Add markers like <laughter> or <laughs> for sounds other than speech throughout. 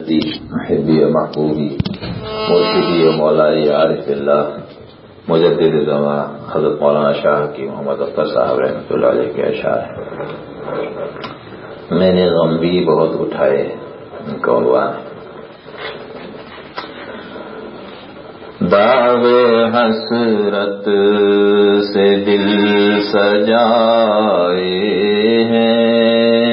محبی محبوبی، مرشدی و مولائی عارف اللہ، مجدد زماں حضرت مولانا شاہ کی محمد اختر صاحب رحمۃ اللہ علیہ کے اشعار میں نے غم بھی بہت اٹھائے، ان کا عنوان داغ حسرت سے دل سجائے ہیں۔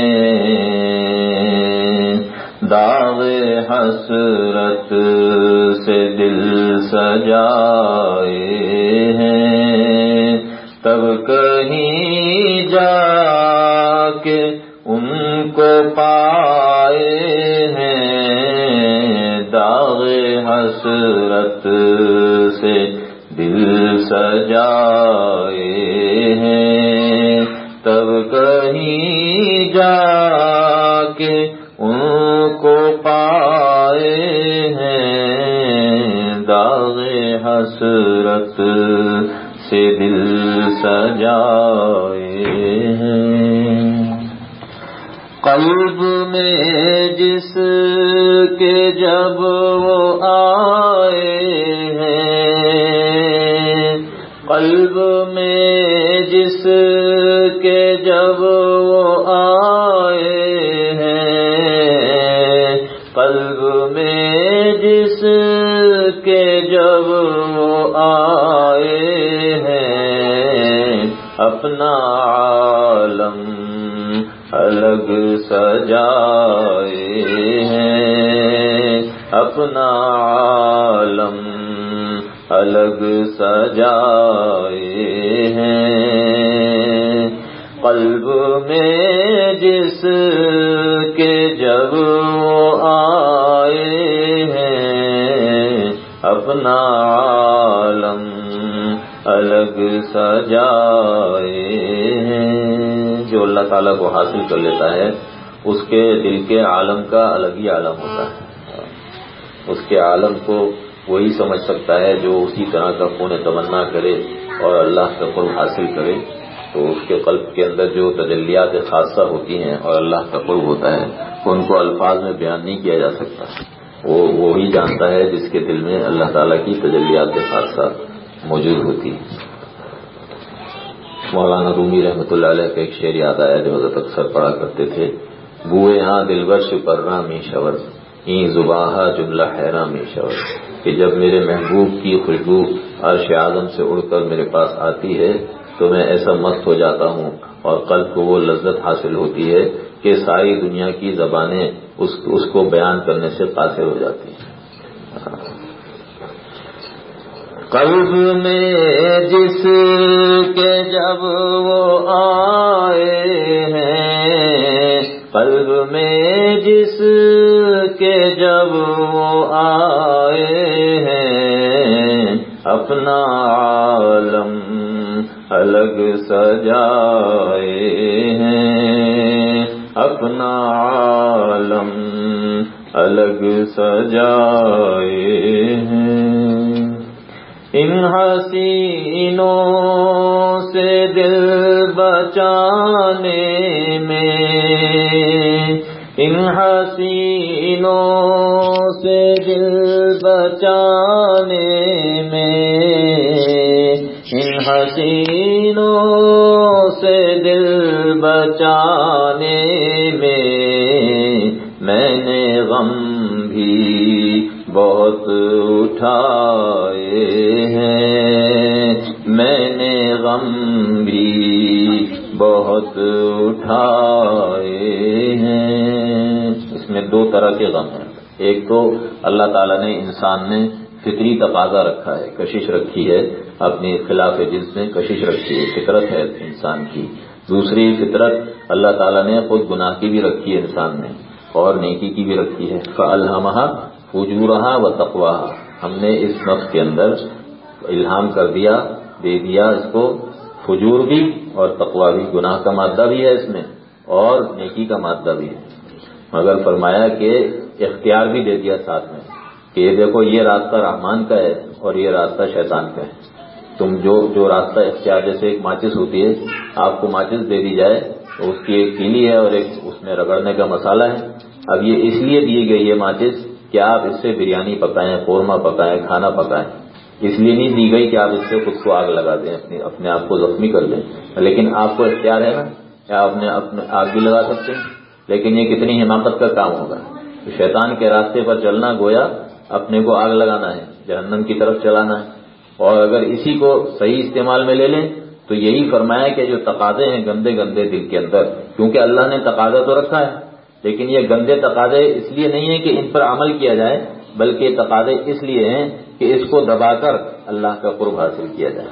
داغ حسرت سے دل سجائے ہیں۔ تب کہیں جا کے ان کو پائے ہیں۔ داغ حسرت سے دل سجائے ہیں۔ تب کہیں جا کو پائے ہیں داغ حسرت سے دل سجائے ہیں۔ قلب میں جس کے جب وہ آ اپنا عالم الگ سجائے ہیں۔ اپنا عالم الگ سجائے ہیں۔ قلب میں جس کے جب وہ آئے ہیں، اپنا عالم الگ سجائے ہیں۔ جو اللہ تعالیٰ کو حاصل کر لیتا ہے، اس کے دل کے عالم کا الگ ہی عالم ہوتا ہے۔ اس کے عالم کو وہی سمجھ سکتا ہے جو اسی طرح کا خون تمنا کرے اور اللہ کا قرب حاصل کرے۔ تو اس کے قلب کے اندر جو تجلیات خاصہ ہوتی ہیں اور اللہ کا قرب ہوتا ہے، ان کو الفاظ میں بیان نہیں کیا جا سکتا۔ وہ وہی جانتا ہے جس کے دل میں اللہ تعالیٰ کی تجلیات خاصہ موجود ہوتی ہے مولانا رومی رحمۃ اللہ علیہ کا ایک شعر یاد آیا جو حضرت اکثر پڑھا کرتے تھے۔ بوئے ہاں دل برش پرنا می شور این زباں جملہ حیران می شور کہ جب میرے محبوب کی خوشبو عرش اعظم سے اڑ کر میرے پاس آتی ہے، تو میں ایسا مست ہو جاتا ہوں اور قلب کو وہ لذت حاصل ہوتی ہے کہ ساری دنیا کی زبانیں اس کو بیان کرنے سے قاصر ہو جاتی ہیں۔ قلب میں جس کے جب وہ آئے ہیں، قلب میں جس کے جب وہ آئے ہیں، اپنا عالم الگ سجائے ہیں۔ اپنا عالم الگ سجائے ہیں۔ ان حسینوں سے دل بچانے میں ان حسینوں سے دل بچانے میں ان حسینوں سے دل بچانے میں میں نے غم بہت اٹھائے ہیں۔ میں نے غم بھی بہت اٹھائے ہیں۔ اس میں دو طرح کے غم ہیں۔ ایک تو اللہ تعالیٰ نے انسان نے فطری تقاضا رکھا ہے، کشش رکھی ہے، اپنی خلاف جنس میں کشش رکھی ہے، فطرت ہے انسان کی۔ دوسری فطرت اللہ تعالیٰ نے خود گناہ کی بھی رکھی ہے انسان نے اور نیکی کی بھی رکھی ہے۔ فلحمہ فجورہ و تقوا ہم نے اس نفس کے اندر الہام کر دیا، دے دیا اس کو۔ فجور بھی اور تقوا بھی۔ گناہ کا مادہ بھی ہے اس میں اور نیکی کا مادہ بھی ہے۔ مگر فرمایا کہ اختیار بھی دے دیا ساتھ میں کہ یہ دیکھو، یہ راستہ رحمان کا ہے اور یہ راستہ شیطان کا ہے۔ تم جو جو راستہ اختیار، جیسے ایک ماچس ہوتی ہے، آپ کو ماچس دے دی جائے تو اس کی ایک کیلی ہے اور ایک اس میں رگڑنے کا مسالہ ہے۔ اب یہ اس لیے دی گئی ہے ماچس کہ آپ اس سے بریانی پکائیں، قورمہ پکائیں، کھانا پکائیں۔ اس لیے نہیں دی گئی کہ آپ اس سے خود کو آگ لگا دیں اپنے اپنے آپ کو زخمی کر دیں۔ لیکن آپ کو اختیار ہے نا کیا آپ نے اپنے آگ بھی لگا سکتے ہیں۔ لیکن یہ کتنی حماقت کا کام ہوگا۔ شیطان کے راستے پر چلنا گویا اپنے کو آگ لگانا ہے، جہنم کی طرف چلانا ہے۔ اور اگر اسی کو صحیح استعمال میں لے لیں، تو یہی فرمایا کہ جو تقاضے ہیں گندے گندے دل کے اندر، کیونکہ اللہ نے تقاضا تو رکھا ہے۔ لیکن یہ گندے تقاضے اس لیے نہیں ہیں کہ ان پر عمل کیا جائے، بلکہ تقاضے اس لیے ہیں کہ اس کو دبا کر اللہ کا قرب حاصل کیا جائے۔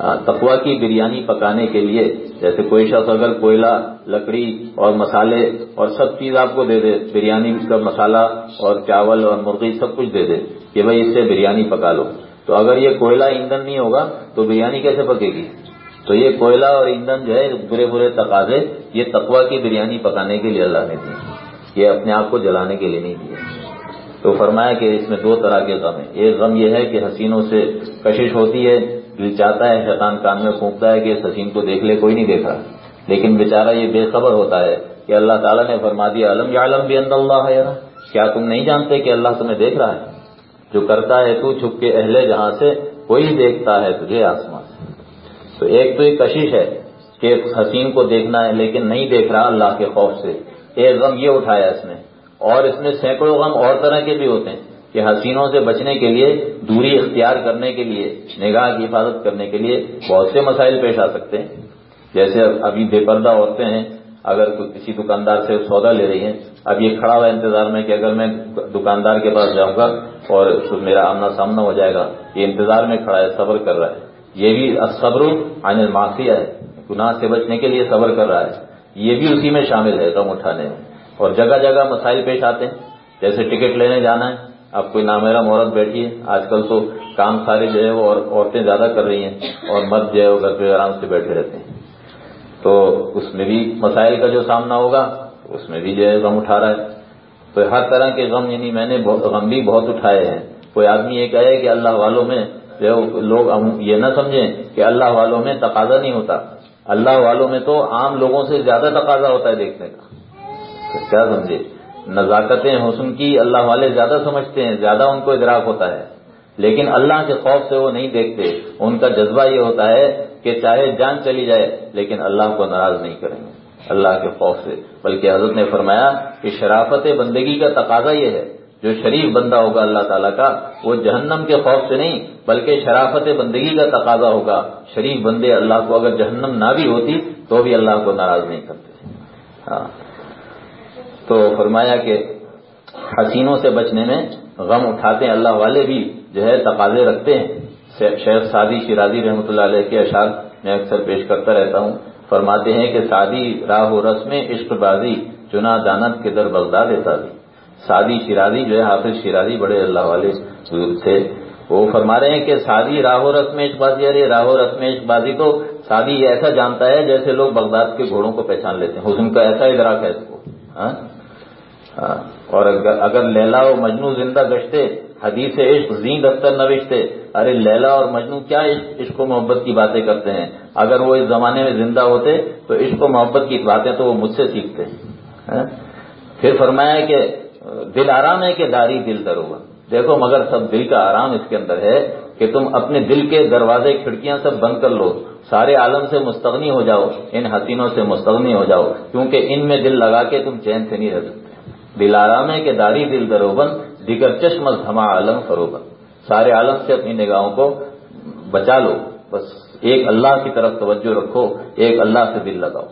ہاں، تقوا کی بریانی پکانے کے لیے، جیسے کوئی شخص اگر کوئلہ، لکڑی اور مسالے اور سب چیز آپ کو دے دے، بریانی کا مسالہ اور چاول اور مرغی سب کچھ دے دے کہ بھائی اس سے بریانی پکا لو۔ تو اگر یہ کوئلہ ایندھن نہیں ہوگا تو بریانی کیسے پکے گی؟ تو یہ کوئلہ اور ایندھن جو ہے، برے برے تقاضے، یہ تقوا کی بریانی پکانے کے لیے اللہ نے دی۔ یہ اپنے آپ کو جلانے کے لیے نہیں دیے تو فرمایا کہ اس میں دو طرح کے غم ہیں۔ ایک غم یہ ہے کہ حسینوں سے کشش ہوتی ہے، دل چاہتا ہے، شیطان کان میں پھونکتا ہے کہ اس حسین کو دیکھ لے، کوئی نہیں دیکھا لیکن بیچارہ یہ بے خبر ہوتا ہے کہ اللہ تعالیٰ نے فرما دیا علم یا علم بھی اللہ ہے کیا تم نہیں جانتے کہ اللہ تمہیں دیکھ رہا ہے؟ جو کرتا ہے تو چھپ کے اہل جہاں سے کوئی دیکھتا ہے تجھے آسمان سے۔ تو ایک تو یہ کشش ہے کہ حسین کو دیکھنا ہے، لیکن نہیں دیکھ رہا اللہ کے خوف سے۔ ایک غم یہ اٹھایا اس نے۔ اور اس میں سینکڑوں غم اور طرح کے بھی ہوتے ہیں کہ حسینوں سے بچنے کے لیے، دوری اختیار کرنے کے لیے، نگاہ کی حفاظت کرنے کے لیے بہت سے مسائل پیش آ سکتے ہیں۔ جیسے ابھی بے پردہ عورتیں ہیں۔ اگر کسی دکاندار سے سودا لے رہی ہیں۔ اب یہ کھڑا ہوا انتظار میں کہ اگر میں دکاندار کے پاس جاؤں گا اور میرا آمنا سامنا ہو جائے گا۔ یہ انتظار میں کھڑا ہے، صبر کر رہا ہے۔ یہ بھی صبر عن معافیا ہے، گناہ سے بچنے کے لیے صبر کر رہا ہے۔ یہ بھی اسی میں شامل ہے غم اٹھانے میں۔ اور جگہ جگہ مسائل پیش آتے ہیں، جیسے ٹکٹ لینے جانا ہے۔ اب کوئی نامیرا عورت بیٹھی ہے، آج کل تو کام سارے جو ہے وہ عورتیں زیادہ کر رہی ہیں اور مرد جو ہے وہ گھر پہ آرام سے بیٹھے رہتے ہیں۔ تو اس میں بھی مسائل کا جو سامنا ہوگا، اس میں بھی جو ہے غم اٹھا رہا ہے۔ تو ہر طرح کے غم یعنی میں نے غم بھی بہت اٹھائے ہیں۔ کوئی آدمی یہ کہے کہ اللہ والوں میں لوگ یہ نہ سمجھیں کہ اللہ والوں میں تقاضا نہیں ہوتا۔ اللہ والوں میں تو عام لوگوں سے زیادہ تقاضا ہوتا ہے دیکھنے کا۔ کیا سمجھے؟ نزاکتیں حسن کی اللہ والے زیادہ سمجھتے ہیں، زیادہ ان کو ادراک ہوتا ہے۔ لیکن اللہ کے خوف سے وہ نہیں دیکھتے۔ ان کا جذبہ یہ ہوتا ہے کہ چاہے جان چلی جائے، لیکن اللہ کو ناراض نہیں کریں گے۔ اللہ کے خوف سے۔ بلکہ حضرت نے فرمایا کہ شرافت بندگی کا تقاضا یہ ہے۔ جو شریف بندہ ہوگا اللہ تعالیٰ کا، وہ جہنم کے خوف سے نہیں، بلکہ شرافت بندگی کا تقاضا ہوگا۔ شریف بندے اللہ کو اگر جہنم نہ بھی ہوتی، تو بھی اللہ کو ناراض نہیں کرتے۔ ہاں۔ تو فرمایا کہ حسینوں سے بچنے میں غم اٹھاتے ہیں، اللہ والے بھی جو ہے تقاضے رکھتے ہیں۔ شیخ سعدی شیرازی رحمۃ اللہ علیہ کے اشعار میں اکثر پیش کرتا رہتا ہوں۔ فرماتے ہیں کہ سادی راہ و رسم عشق بازی چنا دانت کے در بغداد سادی سادی شیرازی جو ہے، حافظ شیرازی بڑے اللہ والے تھے۔ وہ فرما رہے ہیں کہ سادی راہ و رسم عشق بازی، ارے راہ و رسم عشق بازی تو سادی ایسا جانتا ہے جیسے لوگ بغداد کے گھوڑوں کو پہچان لیتے ہیں۔ حسن کا ایسا ادراک ہے اس کو۔ ہاں؟, ہاں۔ اور اگر لیلا و مجنو زندہ گشتے، حدیث عشق زین دفتر نوشتے، ارے لیلا اور مجنو کیا عشق و محبت کی باتیں کرتے ہیں؟ اگر وہ اس زمانے میں زندہ ہوتے تو عشق و محبت کی باتیں تو وہ مجھ سے سیکھتے۔ ہیں پھر فرمایا کہ دل آرام ہے کہ داری دل درو دیکھو، مگر سب دل کا آرام اس کے اندر ہے کہ تم اپنے دل کے دروازے، کھڑکیاں سب بند کر لو۔ سارے عالم سے مستغنی ہو جاؤ، ان حسینوں سے مستغنی ہو جاؤ، کیونکہ ان میں دل لگا کے تم چین سے نہیں رہ سکتے۔ دل آرام ہے کہ داری دل دروبن دیگر چشم دھما عالم فروبن سارے عالم سے اپنی نگاہوں کو بچا لو۔ بس ایک اللہ کی طرف توجہ رکھو، ایک اللہ سے دل لگاؤ،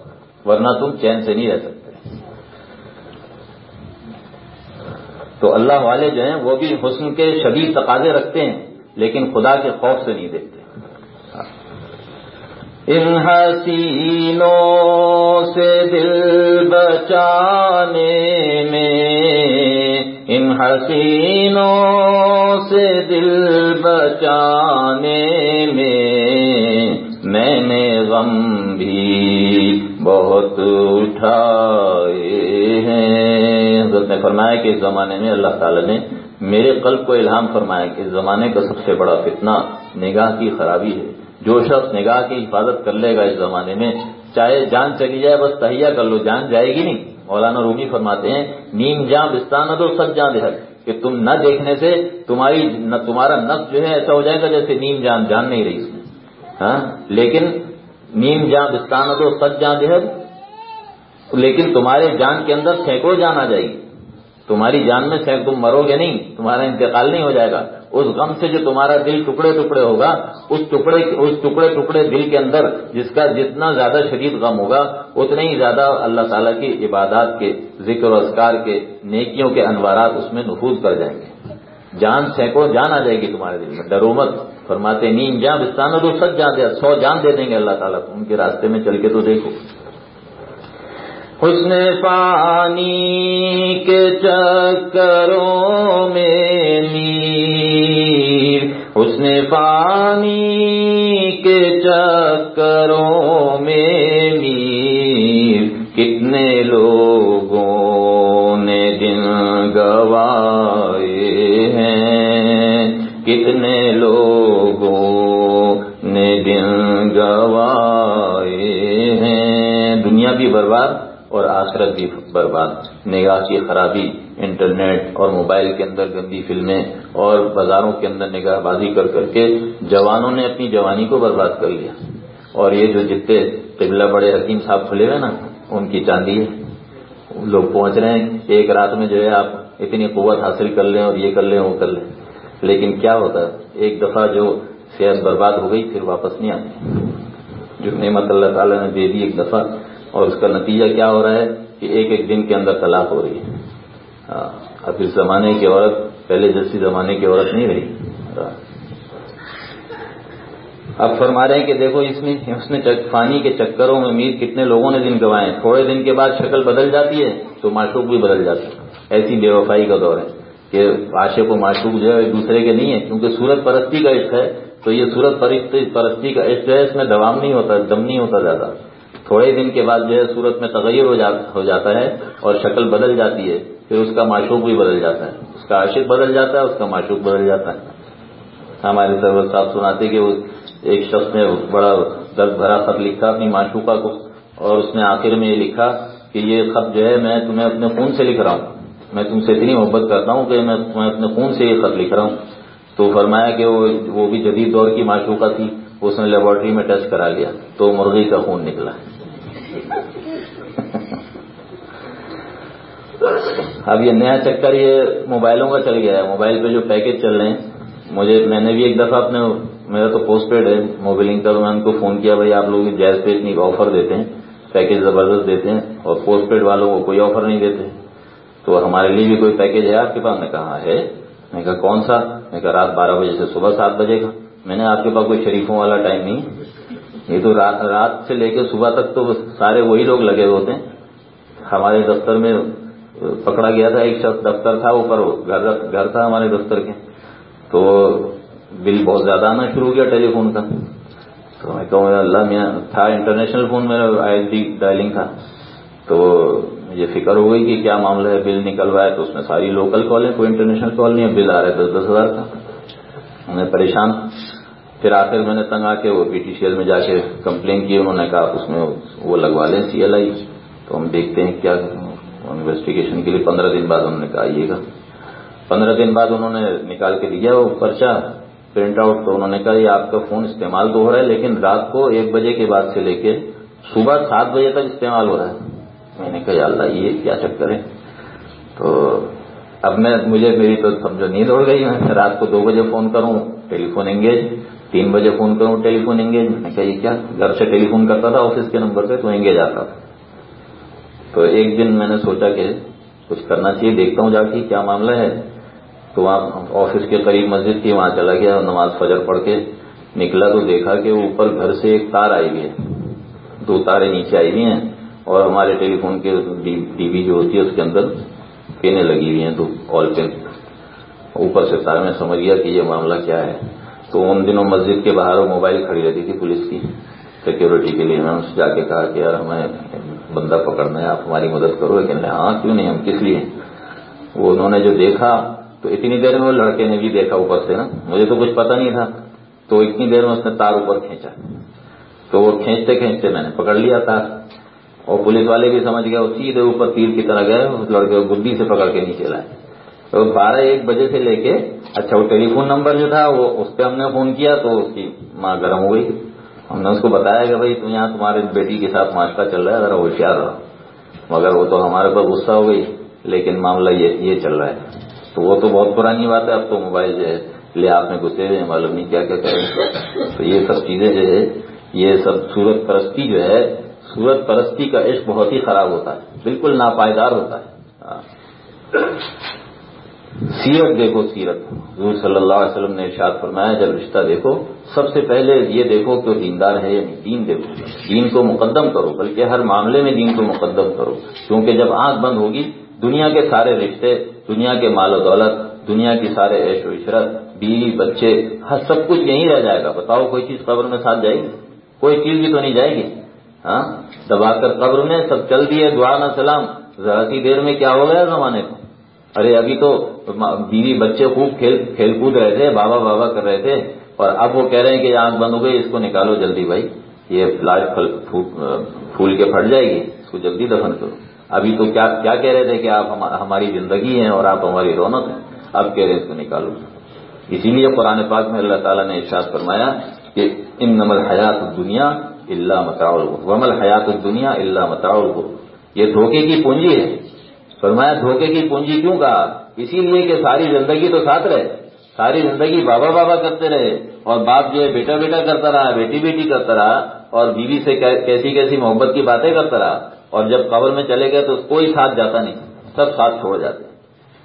ورنہ تم چین سے نہیں رہ سکتے۔ تو اللہ والے جو ہیں وہ بھی حسن کے شدید تقاضے رکھتے ہیں، لیکن خدا کے خوف سے نہیں دیکھتے۔ ان حسینوں سے دل بچانے میں، ان حسینوں سے دل بچانے میں میں نے غم بھی بہت اٹھائے ہیں۔ نے فرمایا کہ اس زمانے میں اللہ تعالی نے میرے قلب کو الہام فرمایا کہ اس زمانے کا سب سے بڑا فتنہ نگاہ کی خرابی ہے۔ جو شخص نگاہ کی حفاظت کر لے گا اس زمانے میں، چاہے جان چلی جائے، بس تہیا کر لو، جان جائے گی نہیں۔ مولانا رومی فرماتے ہیں، نیم جاں بستان دو، سب جان دے کہ تم نہ دیکھنے سے تمہاری، نہ تمہارا نفس جو ہے ایسا ہو جائے گا جیسے نیم جان جان نہیں رہی۔ اس میں ہاں؟ لیکن نیم جاں بستان دو سچ جان دے لیکن تمہارے جان کے اندر سینکڑوں جان آ جائے گی۔ تمہاری جان میں سے تم مرو گے نہیں، تمہارا انتقال نہیں ہو جائے گا۔ اس غم سے جو تمہارا دل ٹکڑے ٹکڑے ہوگا، اس ٹکڑے اس ٹکڑے ٹکڑے دل کے اندر جس کا جتنا زیادہ شدید غم ہوگا، اتنے ہی زیادہ اللہ تعالیٰ کی عبادات کے ذکر و اذکار کے نیکیوں کے انوارات اس میں نفوذ کر جائیں گے۔ جان سینکڑوں جان آ جائے گی تمہارے دل میں۔ ڈرومت فرماتے نیم جان بستان سچ جان دیا سو جان دے دیں گے اللہ تعالیٰ ان کے راستے میں چل کے تو دیکھو۔ حسن پانی کے چکروں میں نیر حسن پانی کے چکروں میں نیر کتنے لوگوں نے دن گوائے ہیں۔ کتنے لوگوں نے دن گوائے ہیں۔ دنیا بھی برباد۔ اور آخرت بھی برباد۔ نگاہ کی خرابی انٹرنیٹ اور موبائل کے اندر گندی فلمیں اور بازاروں کے اندر نگاہ بازی کر کر کے جوانوں نے اپنی جوانی کو برباد کر لیا۔ اور یہ جو جتنے قبلہ بڑے حکیم صاحب کھلے ہوئے نا، ان کی چاندی ہے۔ لوگ پہنچ رہے ہیں۔ ایک رات میں جو ہے آپ اتنی قوت حاصل کر لیں اور یہ کر لیں، وہ کر لیں۔ لیکن کیا ہوتا ہے؟ ایک دفعہ جو صحت برباد ہو گئی، پھر واپس نہیں آتی۔ جو نعمت اللہ تعالیٰ نے دے دی ایک دفعہ اور اس کا نتیجہ کیا ہو رہا ہے کہ ایک ایک دن کے اندر طلاق ہو رہی ہے۔ ہاں، اب اس زمانے کی عورت، پہلے جیسی زمانے کی عورت نہیں رہی۔ اب فرما رہے ہیں کہ دیکھو، اس میں، اس نے پانی کے چکروں میں میر کتنے لوگوں نے دن گوائے تھوڑے دن کے بعد شکل بدل جاتی ہے تو معشوق بھی بدل جاتا ہے۔ ایسی بے وفائی کا دور ہے کہ عاشق و معشوق جو ہے ایک دوسرے کے نہیں ہے۔ کیونکہ سورت پرستی کا عشق ہے، تو یہ سورت پرستی کا عشق ہے، اس میں دوام نہیں ہوتا، دم نہیں ہوتا زیادہ۔ تھوڑے دن کے بعد جو ہے صورت میں تغیر ہو جاتا ہے اور شکل بدل جاتی ہے، پھر اس کا معشوق بھی بدل جاتا ہے۔ اس کا عاشق بدل جاتا ہے، اس کا معشوق بدل جاتا ہے۔ ہمارے سرور صاحب سناتے کہ وہ ایک شخص نے بڑا درد بھرا خط لکھا اپنی معشوقہ کو، اور اس نے آخر میں یہ لکھا کہ یہ خط جو ہے میں تمہیں اپنے خون سے لکھ رہا ہوں۔ میں تم سے اتنی محبت کرتا ہوں کہ میں تمہیں اپنے خون سے یہ خط لکھ رہا ہوں۔ تو فرمایا کہ وہ بھی جدید دور کی معشوقہ تھی، اس نے لیبورٹری میں ٹیسٹ کرا لیا، تو مرغی کا خون نکلا۔ اب یہ نیا چکر یہ موبائلوں کا چل گیا ہے۔ موبائل پہ جو پیکج چل رہے ہیں، مجھے، میں نے بھی ایک دفعہ اپنے، میرا تو پوسٹ پیڈ ہے موبائلنگ کا تو میں ان کو فون کیا، بھائی آپ لوگ جائز پہ اتنی آفر دیتے ہیں، پیکج زبردست دیتے ہیں، اور پوسٹ پیڈ والوں کو کوئی آفر نہیں دیتے۔ تو ہمارے لیے بھی کوئی پیکج ہے آپ کے پاس؟ میں کہا، ہے۔ میں کہا، کون سا؟ میں کہا، رات بارہ بجے سے صبح سات بجے کا۔ میں نے، آپ کے پاس کوئی شریفوں والا ٹائم نہیں یہ تو رات سے لے کے صبح تک تو سارے وہی لوگ لگے ہوتے ہیں۔ ہمارے دفتر میں پکڑا گیا تھا، ایک شخص دفتر تھا اوپر، گھر تھا ہمارے دفتر کے۔ تو بل بہت زیادہ آنا شروع ہو گیا ٹیلی فون کا۔ تو میں کہوں اللہ، میں تھا انٹرنیشنل فون، میرا آئی ایس ڈی ڈائلنگ تھا۔ تو مجھے فکر ہو گئی کہ کیا معاملہ ہے، بل نکلوا ہے تو اس میں ساری لوکل کال ہے کوئی انٹرنیشنل کال نہیں ہے، بل آ رہا ہے دس دس ہزار کا۔ میں پریشان۔ پھر آخر میں نے تنگ آ کے وہ پی ٹی سی ایل میں جا کے کمپلین کی، انہوں نے کہا، اس میں وہ لگوا لیں سی ایل آئی۔ تو ہم دیکھتے ہیں کیا انویسٹیگیشن کے لیے پندرہ دن بعد انہوں نے کہا آئیے گا پندرہ دن بعد انہوں نے نکال کے دیا وہ پرچا پرنٹ آؤٹ تو انہوں نے کہا، یہ آپ کا فون استعمال تو ہو رہا ہے، لیکن رات کو ایک بجے کے بعد سے لے کے صبح سات بجے تک استعمال ہو رہا ہے۔ میں نے کہا اللہ، یہ کیا چکر ہے؟ تو اب میں، مجھے میری تو سمجھو نیند اڑ گئی، میں رات کو دو بجے فون کروں ٹیلی فون انگیج تین بجے فون کروں ٹیلی فون انگیج میں نے کہا، یہ کیا؟ گھر سے ٹیلی فون کرتا تھا آفس کے نمبر پہ تو انگیج آتا تھا۔ تو ایک دن میں نے سوچا کہ کچھ کرنا چاہیے، دیکھتا ہوں جا کے کیا معاملہ ہے۔ تو وہاں آفس کے قریب مسجد تھی، وہاں چلا گیا، نماز فجر پڑھ کے نکلا تو دیکھا کہ اوپر گھر سے ایک تار آئی ہوئی ہے۔ دو تاریں نیچے آئی ہوئی ہیں اور ہمارے ٹیلی فون کے ٹی وی جو ہوتی ہے اس کے اندر پینے لگی ہوئی ہیں دو آل پین۔ اوپر سے تار میں سمجھ گیا کہ یہ معاملہ کیا ہے۔ تو ان دنوں مسجد کے باہر موبائل کھڑی رہتی تھی پولیس کی سیکورٹی کے لیے۔ میں اس جا کے کہا کہ یار ہمیں بندہ پکڑنا ہے، آپ ہماری مدد کرو کہ ہاں کیوں نہیں، ہم کس لیے وہ انہوں نے جو دیکھا، تو اتنی دیر میں وہ لڑکے نے بھی دیکھا اوپر سے نا، مجھے تو کچھ پتا نہیں تھا، تو اتنی دیر میں اس نے تار اوپر کھینچا۔ تو وہ کھینچتے کھینچتے میں نے پکڑ لیا تار، اور پولیس والے بھی سمجھ گئے، وہ سیدھے اوپر تیر کی طرح گئے، اس لڑکے کو گڈی سے پکڑ کے نیچے لائے۔ تو بارہ ایک بجے سے لے کے اچھا وہ ٹیلی فون نمبر جو تھا، وہ، اس پہ ہم نے فون کیا، تو اس کی ماں گرم ہو گئی۔ ہم نے اس کو بتایا کہ بھائی تم یہاں تمہارے بیٹی کے ساتھ معاشرہ چل رہا ہے، ذرا ہوشیار رہا مگر وہ تو ہمارے پر غصہ ہو گئی، لیکن معاملہ یہ چل رہا ہے۔ تو وہ تو بہت پرانی بات ہے، اب تو موبائل جو ہے، لے آپ میں گھسے ہوئے معلوم نہیں کیا کیا کریں تو یہ سب چیزیں جو ہے، یہ سب سورت پرستی جو ہے سورت پرستی کا عشق بہت ہی خراب ہوتا ہے، بالکل ناپائیدار ہوتا ہے۔ ہاں۔ سیرت دیکھو، سیرت۔ حضور صلی اللہ علیہ وسلم نے ارشاد فرمایا، جب رشتہ دیکھو، سب سے پہلے یہ دیکھو کہ دیندار ہے یا نہیں، دین دیکھو۔ دین کو مقدم کرو، بلکہ ہر معاملے میں دین کو مقدم کرو۔ کیونکہ جب آنکھ بند ہوگی، دنیا کے سارے رشتے، دنیا کے مال و دولت، دنیا کی سارے عیش و عشرت، بیوی، بچے، ہر سب کچھ یہیں رہ جائے گا۔ بتاؤ، کوئی چیز قبر میں ساتھ جائے گی؟ کوئی چیز بھی تو نہیں جائے گی؟ ہاں؟ دبا کر قبر میں، سب چل دیے، دعا نہ سلام۔ ذرا سی دیر میں کیا ہو گیا زمانے کو؟ ارے، ابھی تو بیوی بچے خوب کھیل کھیل کود رہے تھے، بابا بابا کر رہے تھے، اور اب وہ کہہ رہے ہیں کہ آنکھ بند ہو گئی، اس کو نکالو جلدی بھائی، یہ فلاش پھول کے پھٹ جائے گی، اس کو جلدی دفن کرو۔ ابھی تو کیا کیا کہہ رہے تھے کہ آپ ہماری زندگی ہیں اور آپ ہماری رونق ہیں، اب کہہ رہے ہیں اس کو نکالو۔ اسی لیے قرآن پاک میں اللہ تعالیٰ نے ارشاد فرمایا کہ ان نمل حیات دنیا اللہ متاع ومل حیات دنیا اللہ متاع یہ دھوکے کی پونجی ہے۔ فرمایا دھوکے کی پونجی کیوں کہا اسی لیے کہ ساری زندگی تو ساتھ رہے۔ ساری زندگی بابا بابا کرتے رہے۔ اور باپ جو ہے بیٹا بیٹا کرتا رہا، بیٹی بیٹی کرتا رہا اور بیوی سے کیسی کیسی محبت کی باتیں کرتا رہا۔ اور جب قبر میں چلے گئے تو کوئی ساتھ جاتا نہیں۔ سب ساتھ چھوڑ جاتے۔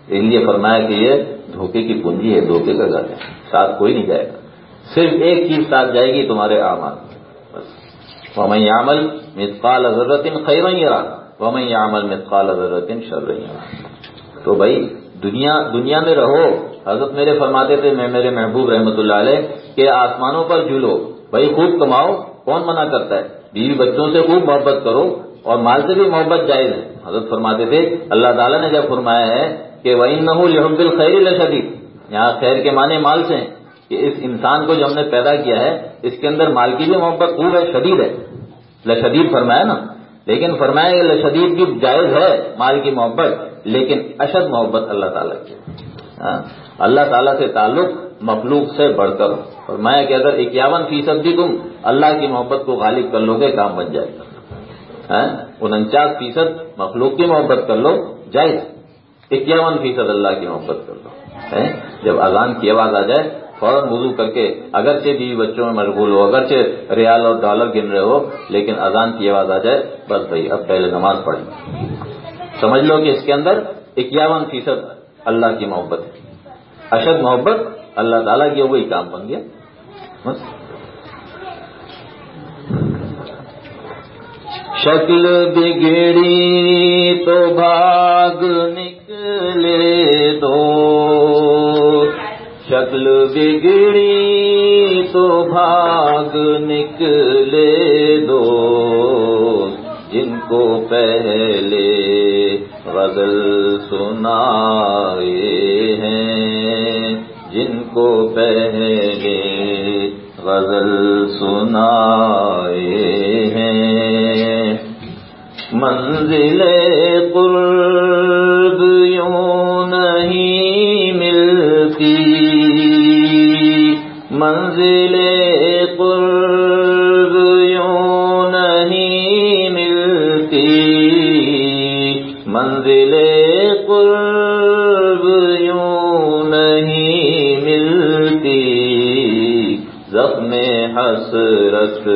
اس لیے فرمایا کہ یہ دھوکے کی پونجی ہے، دھوکے کا گھر ہے۔ ساتھ کوئی نہیں جائے گا۔ صرف ایک چیز ساتھ جائے گی، تمہارے آمان بس۔ میں عمل مثقال ضرورت خیر رہا وہ میں عمل مثقال ضرورت شر رہی تو بھائی، دنیا دنیا میں رہو۔ حضرت میرے فرماتے تھے، میں، میرے محبوب رحمت اللہ علیہ، کہ آسمانوں پر جھولو۔ بھائی، خوب کماؤ۔ کون منع کرتا ہے؟ بیوی بچوں سے خوب محبت کرو۔ اور مال سے بھی محبت جائز ہے۔ حضرت فرماتے تھے، اللہ تعالیٰ نے جب فرمایا ہے کہ وہ نہ لحب الخیر لشدید یہاں خیر کے معنی مال سے ہیں، کہ اس انسان کو جو ہم نے پیدا کیا ہے، اس کے اندر مال کی بھی محبت خوب ہے، شدید ہے۔ لشدید فرمایا نا۔ لیکن فرمایا کہ لشدید بھی جائز ہے مال کی محبت، لیکن اشد محبت اللہ تعالیٰ کی۔ ہاں، اللہ تعالیٰ سے تعلق مخلوق سے بڑھ کر۔ فرمایا کہ اگر اکیاون فیصد بھی تم اللہ کی محبت کو غالب کر لو گے، کام بن جائے گا۔ ہاں، انچاس فیصد مخلوق کی محبت کر لو، جائز۔ اکیاون فیصد اللہ کی محبت کر لو۔ ہاں، جب اذان کی آواز آ جائے فوراً وضو کر کے اگرچہ بیوی بچوں میں مشغول ہو، اگرچہ ریال اور ڈالر گن رہے ہو، لیکن اذان کی آواز آ جائے، بس بھائی اب پہلے نماز پڑھیں سمجھ لو کہ اس کے اندر اکیاون فیصد اللہ کی محبت ہے۔ اشد محبت اللہ تعالیٰ کی وہی کام بن گیا۔ شکل بگڑی تو بھاگ نکلے دو۔ شکل بگڑی تو بھاگ نکلے دو جن کو پہلے غزل سنائے ہیں جن کو پہلے غزل سنائے ہیں منزل قرب یوں نہیں منزل قرب یوں نہیں ملتی۔ منزل قرب یوں نہیں ملتی۔ زخم حسرت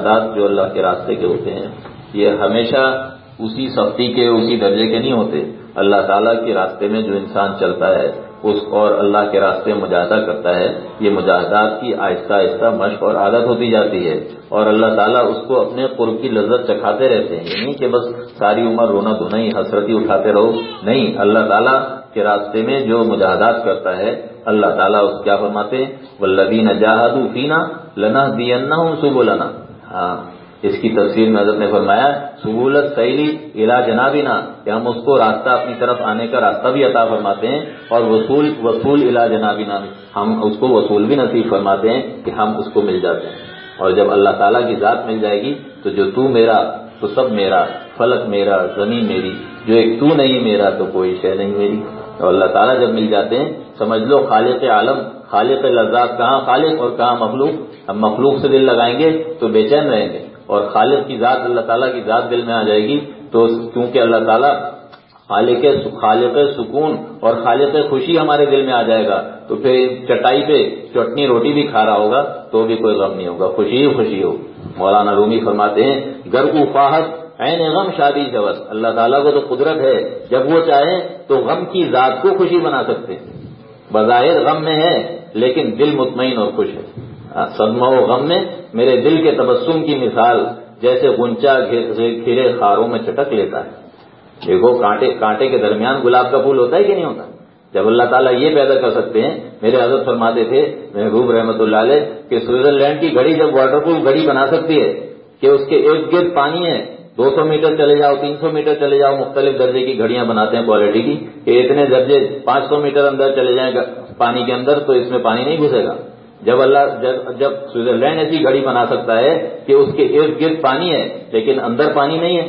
لیکن جو اللہ کے راستے کے ہوتے ہیں، یہ ہمیشہ اسی سختی کے، اسی درجے کے نہیں ہوتے۔ اللہ تعالیٰ کے راستے میں جو انسان چلتا ہے، اس اور اللہ کے راستے مجاہدہ کرتا ہے، یہ مجاہدات کی آہستہ آہستہ مشق اور عادت ہوتی جاتی ہے۔ اور اللہ تعالیٰ اس کو اپنے قرب کی لذت چکھاتے رہتے ہیں۔ یہ نہیں کہ بس ساری عمر رونا دھونا ہی حسرتی اٹھاتے رہو۔ نہیں، اللہ تعالیٰ کے راستے میں جو مجاہدات کرتا ہے، اللہ تعالیٰ اس کیا فرماتے ولدین جاہد فینا لنا دینا ہوں سب لنا ہاں، اس کی تفصیل میں حضرت نے فرمایا، سہولت سیلی علا جنابی کہ ہم اس کو راستہ اپنی طرف آنے کا راستہ بھی عطا فرماتے ہیں اور وصول وصول علا جنابی ہم اس کو وصول بھی نصیب فرماتے ہیں کہ ہم اس کو مل جاتے ہیں۔ اور جب اللہ تعالیٰ کی ذات مل جائے گی، تو جو تو میرا، تو سب میرا فلک میرا، زمین میری، جو ایک تو نہیں میرا، تو کوئی شے نہیں میری۔ اور اللہ تعالیٰ جب مل جاتے ہیں، سمجھ لو خالق عالم خالق لذات کہاں خالق اور کہاں مخلوق؟ ہم مخلوق سے دل لگائیں گے تو بے چین رہیں گے اور خالق کی ذات اللہ تعالیٰ کی ذات دل میں آ جائے گی تو کیونکہ اللہ تعالیٰ خالق خالق سکون اور خالق خوشی ہمارے دل میں آ جائے گا تو پھر چٹائی پہ چٹنی روٹی بھی کھا رہا ہوگا تو بھی کوئی غم نہیں ہوگا، خوشی ہی خوشی ہو۔ مولانا رومی فرماتے ہیں، گر کو فاحت، عین غم شادی جبت اللہ تعالیٰ کو تو قدرت ہے، جب وہ چاہیں تو غم کی ذات کو خوشی بنا سکتے ہیں۔ بظاہر غم میں ہے لیکن دل مطمئن اور خوش ہے۔ صدمہ و غم میں میرے دل کے تبسم کی مثال جیسے گنچا کھیرے خاروں میں چٹک لیتا ہے۔ دیکھو، کانٹے کانٹے کے درمیان گلاب کا پھول ہوتا ہے کہ نہیں ہوتا؟ جب اللہ تعالیٰ یہ پیدا کر سکتے ہیں، میرے حضرت فرماتے تھے، محبوب رحمۃ اللہ علیہ، کہ سوئٹزرلینڈ کی گھڑی جب واٹر پروف گھڑی بنا سکتی ہے، کہ اس کے ارد گرد پانی ہے، دو سو میٹر چلے جاؤ، تین سو میٹر چلے جاؤ، مختلف درجے کی گھڑیاں بناتے ہیں کوالٹی کی، کہ اتنے درجے پانچ سو میٹر اندر چلے جائیں پانی کے اندر تو اس میں پانی نہیں گھسے گا۔ جب اللہ، جب جب سوئٹزرلینڈ ایسی گھڑی بنا سکتا ہے کہ اس کے ارد گرد پانی ہے، لیکن اندر پانی نہیں ہے،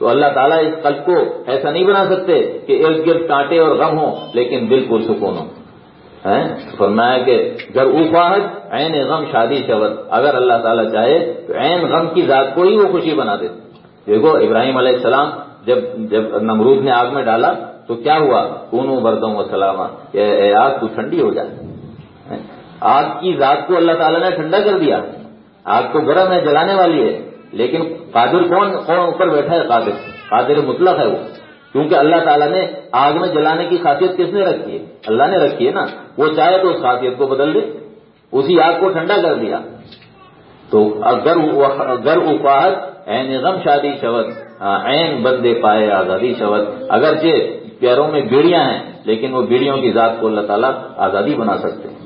تو اللہ تعالیٰ اس قلب کو ایسا نہیں بنا سکتے کہ ارد گرد کانٹے اور غم ہو لیکن بالکل سکون ہو فرمایا کہ گھر اوفاحت عین غم شادی شبت اگر اللہ تعالیٰ چاہے تو عین غم کی ذات کو ہی وہ خوشی بنا دے۔ دیکھو، ابراہیم علیہ السلام جب جب نمرود نے آگ میں ڈالا تو کیا ہوا؟ کونوں بردوں و سلامہ کہ آگ تو ٹھنڈی ہو جائے. آگ کی ذات کو اللہ تعالیٰ نے ٹھنڈا کر دیا. آگ تو گرم ہے، جلانے والی ہے. لیکن قادر کون؟ کون اوپر بیٹھا ہے؟ قادر. قادر مطلق ہے وہ. کیونکہ اللہ تعالیٰ نے آگ میں جلانے کی خاصیت کس نے رکھی ہے؟ اللہ نے رکھی ہے نا. وہ چاہے تو اس خاصیت کو بدل دے. اسی آگ کو ٹھنڈا کر دیا. تو اگر گر اپاہت این غم شادی شبد ہاں، عین بندے پائے آزادی شبد اگرچہ پیروں میں بیڑیاں ہیں، لیکن وہ بیڑیوں کی ذات کو اللہ تعالیٰ آزادی بنا سکتے ہیں۔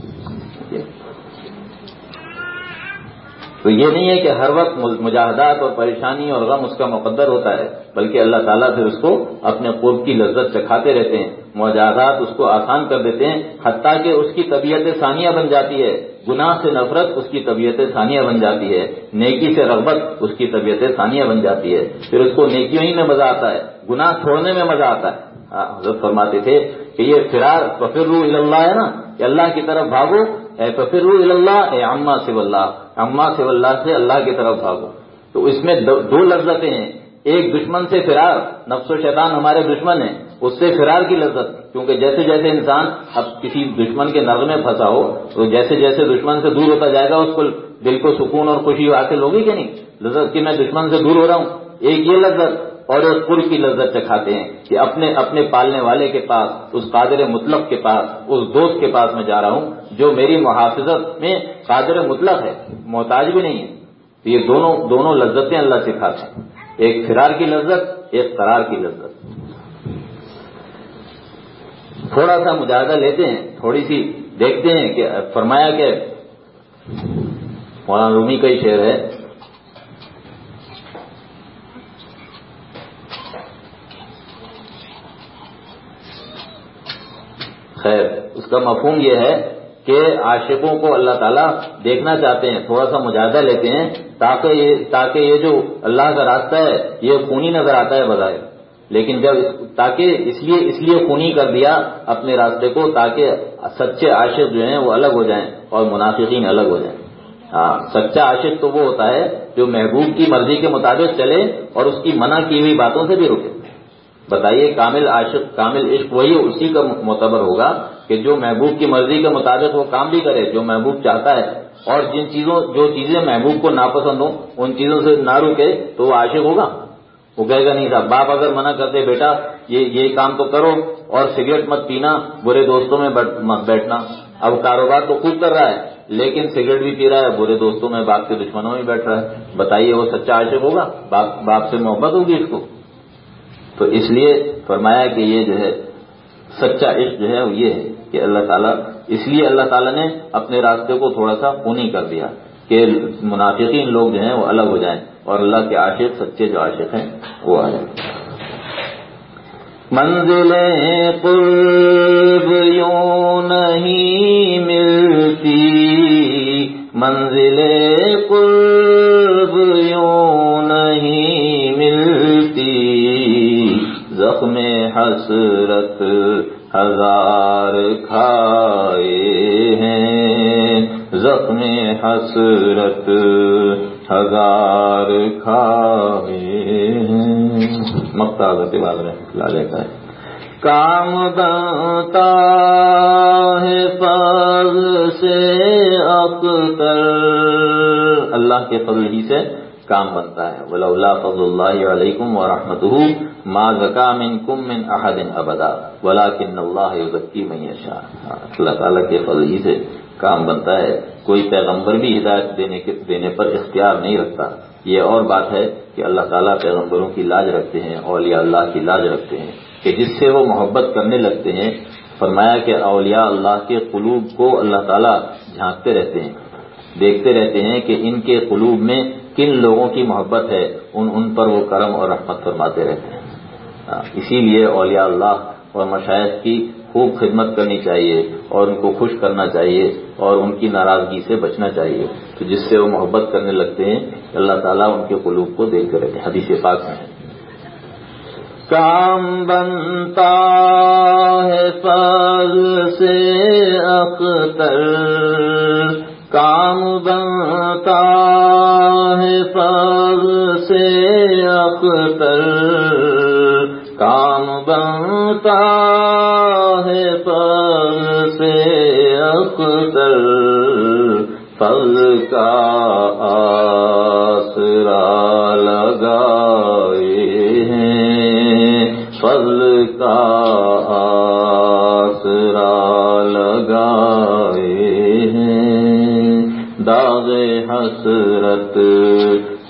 تو یہ نہیں ہے کہ ہر وقت مجاہدات اور پریشانی اور غم اس کا مقدر ہوتا ہے، بلکہ اللہ تعالیٰ پھر اس کو اپنے قرب کی لذت چکھاتے رہتے ہیں، مجاہدات اس کو آسان کر دیتے ہیں، حتیٰ کہ اس کی طبیعت ثانیہ بن جاتی ہے۔ گناہ سے نفرت اس کی طبیعت ثانیہ بن جاتی ہے، نیکی سے رغبت اس کی طبیعت ثانیہ بن جاتی ہے۔ پھر اس کو نیکیوں ہی میں مزہ آتا ہے، گناہ چھوڑنے میں مزہ آتا ہے۔ حضرت فرماتے تھے کہ یہ فرار ففر اللہ ہے نا، کہ اللہ کی طرف بھاگو، اے ففر اللہ، اے اما سے اللہ اما سے اللہ سے اللہ کی طرف بھاگو۔ تو اس میں دو لذتیں ہیں۔ ایک دشمن سے فرار، نفس و شیطان ہمارے دشمن ہیں، اس سے فرار کی لذت، کیونکہ جیسے جیسے انسان اب کسی دشمن کے نر میں پھنسا ہو، تو جیسے جیسے دشمن سے دور ہوتا جائے گا، اس کو دل کو سکون اور خوشی حاصل ہوگی کہ نہیں؟ لذت کہ میں دشمن سے دور ہو رہا ہوں۔ ایک یہ لذت اور ایک پور کی لذت چکھاتے ہیں کہ اپنے اپنے پالنے والے کے پاس، اس قادر مطلق کے پاس، اس دوست کے پاس میں جا رہا ہوں جو میری محافظت میں قادر مطلق ہے، محتاج بھی نہیں ہے۔ یہ دونوں دونوں لذتیں اللہ سکھاتے ہیں۔ ایک فرار کی لذت، ایک قرار کی لذت۔ تھوڑا سا مجاہدہ لیتے ہیں، تھوڑی سی دیکھتے ہیں کہ فرمایا کہ مولانا رومی کا ہی شعر ہے۔ خیر۔ اس کا مفہوم یہ ہے کہ عاشقوں کو اللہ تعالیٰ دیکھنا چاہتے ہیں، تھوڑا سا مجاہدہ لیتے ہیں تاکہ یہ تاکہ یہ جو اللہ کا راستہ ہے، یہ خونی نظر آتا ہے بظاہر۔ لیکن جب تاکہ اس لیے اس لیے خونی کر دیا اپنے راستے کو تاکہ سچے عاشق جو ہیں وہ الگ ہو جائیں اور منافقین الگ ہو جائیں۔ ہاں سچا عاشق تو وہ ہوتا ہے جو محبوب کی مرضی کے مطابق چلے اور اس کی منع کی ہوئی باتوں سے بھی رکے۔ بتائیے، کامل عاشق، کامل عشق، وہی اسی کا معتبر ہوگا کہ جو محبوب کی مرضی کے مطابق وہ کام بھی کرے، جو محبوب چاہتا ہے۔ اور جن چیزوں، جو چیزیں محبوب کو ناپسند ہوں، ان چیزوں سے نہ رکے تو وہ عاشق ہوگا۔ وہ کہے گا، نہیں صاحب، باپ اگر منع کرتے بیٹا، یہ یہ کام تو کرو اور سگریٹ مت پینا، برے دوستوں میں مت بیٹھنا۔ اب کاروبار تو خوب کر رہا ہے، لیکن سگریٹ بھی پی رہا ہے، برے دوستوں میں باپ کے دشمنوں میں بیٹھ رہا ہے۔ بتائیے، وہ سچا عاشق ہوگا؟ باپ باپ سے محبت ہوگی اس کو؟ تو اس لیے فرمایا کہ یہ جو ہے، سچا عشق جو ہے، وہ یہ ہے کہ اللہ تعالیٰ، اس لیے اللہ تعالیٰ نے اپنے راستے کو تھوڑا سا خونی کر دیا کہ منافقین لوگ جو ہیں، وہ الگ ہو جائیں اور اللہ کے عاشق، سچے جو عاشق ہیں، وہ آ جائیں۔ منزلیں قرب یوں نہیں ملتی، منزلیں قرب زخم حسرت ہزار کھائے ہیں۔ زخم حسرت ہزار کھائے ہیں۔ مکتا بعد لالے کا ہے۔ کام بنتا ہے پگ سے اختر اللہ کے فضل ہی سے کام بنتا ہے۔ ولا اللہ فضل اللہ علیکم و رحمت ما زکا من کم من احد ابدا ولا کن اللہ ذکی میشا اللہ تعالیٰ کے فضل سے کام بنتا ہے۔ کوئی پیغمبر بھی ہدایت دینے دینے پر اختیار نہیں رکھتا۔ یہ اور بات ہے کہ اللہ تعالیٰ پیغمبروں کی لاج رکھتے ہیں، اولیاء اللہ کی لاج رکھتے ہیں۔ کہ جس سے وہ محبت کرنے لگتے ہیں، فرمایا کہ اولیاء اللہ کے قلوب کو اللہ تعالیٰ جھانکتے رہتے ہیں۔ دیکھتے رہتے ہیں کہ ان کے قلوب میں کن لوگوں کی محبت ہے، ان ان پر وہ کرم اور رحمت فرماتے رہتے ہیں۔ اسی لیے اولیاء اللہ اور مشاہد کی خوب خدمت کرنی چاہیے اور ان کو خوش کرنا چاہیے اور ان کی ناراضگی سے بچنا چاہیے۔ تو جس سے وہ محبت کرنے لگتے ہیں، اللہ تعالیٰ ان کے قلوب کو دیکھتے رہتے ہیں حدیث پاک میں کام بنتا ہے سے اختر۔ کام بنتا ہے سے اختر۔ کام بنتا ہے سے اختر پل کا آسرا لگائے ہیں۔ پل کا آسرا لگائے ہیں۔ داغ حسرت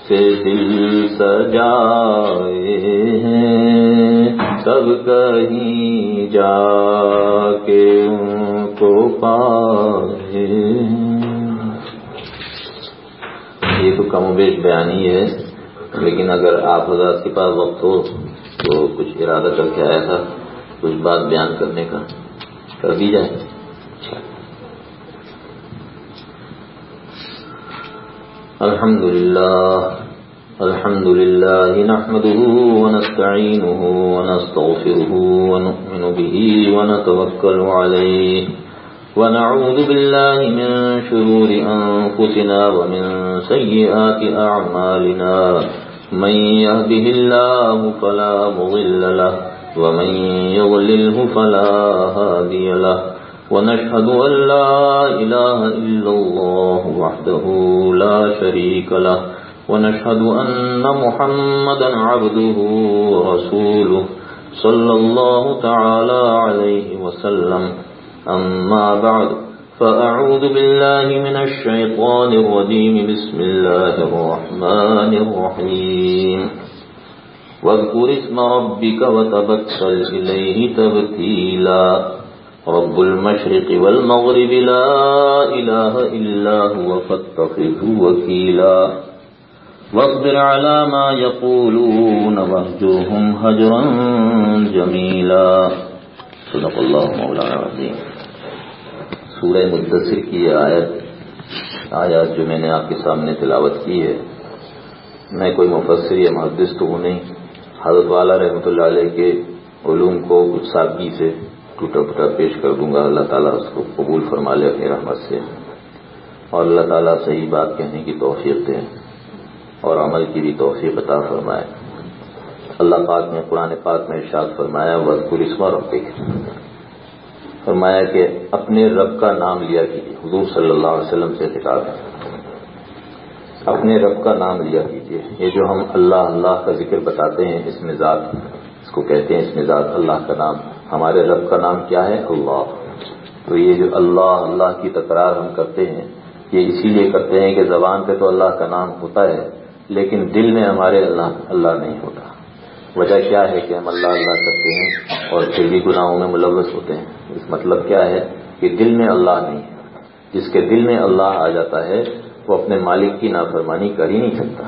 سے دل سجائے ہیں۔ سب کہیں جا کے ان کو پائے یہ تو کم و بیش بیانی ہے، لیکن اگر آپ حضرات کے پاس وقت ہو تو کچھ ارادہ کر کے آیا تھا، کچھ بات بیان کرنے کا۔ کر دی جائے۔ اچھا۔ الحمد لله الحمد لله نحمده ونستعينه ونستغفره ونؤمن به ونتوكل عليه ونعوذ بالله من شرور أنفسنا ومن سيئات أعمالنا من يهده الله فلا مضل له ومن يضلله فلا هادي له ونشهد أن لا إله إلا الله وحده لا شريك له ونشهد أن محمدا عبده ورسوله صلى الله تعالى عليه وسلم. أما بعد، فأعوذ بالله من الشيطان الرجيم. بسم الله الرحمن الرحيم. واذكر اسم ربك وتبتل إليه تبتيلا. رب المشرق والمغرب لا إله إلا هو فاتخذه وكيلا. واصبر على ما يقولون واهجرهم هجرا جميلا. صدق الله مولانا العظيم. سورہ مدثر کی یہ آیت، آیات جو میں نے آپ کے سامنے تلاوت کی ہے، میں کوئی مفسر یا محدث تو ہوں نہیں، حضرت والا رحمۃ اللہ علیہ کے علوم کو کچھ سادگی سے ٹوٹا پھوٹا پیش کر دوں گا، اللہ تعالیٰ اس کو قبول فرما لے اپنی رحمت سے۔ اور اللہ تعالیٰ صحیح بات کہنے کی توفیق دے۔ اور عمل کی بھی توفیق عطا فرمائے۔ اللہ پاک نے قرآن پاک میں ارشاد فرمایا وز پولیسما ربک فرمایا کہ اپنے رب کا نام لیا کیجیے حضور صلی اللہ علیہ وسلم سے خطاب ہے۔ اپنے رب کا نام لیا کیجیے یہ جو ہم اللہ اللہ کا ذکر بتاتے ہیں، اس میں ذات، اس کو کہتے ہیں اس میں ذات، اللہ کا نام۔ ہمارے رب کا نام کیا ہے؟ اللہ۔ تو یہ جو اللہ اللہ کی تکرار ہم کرتے ہیں، یہ اسی لیے کرتے ہیں کہ زبان پہ تو اللہ کا نام ہوتا ہے لیکن دل میں ہمارے اللہ اللہ نہیں ہوتا۔ وجہ کیا ہے کہ ہم اللہ اللہ کرتے ہیں اور پھر بھی گناہوں میں ملوث ہوتے ہیں؟ اس مطلب کیا ہے کہ دل میں اللہ نہیں ہے۔ جس کے دل میں اللہ آ جاتا ہے، وہ اپنے مالک کی نافرمانی کر ہی نہیں سکتا۔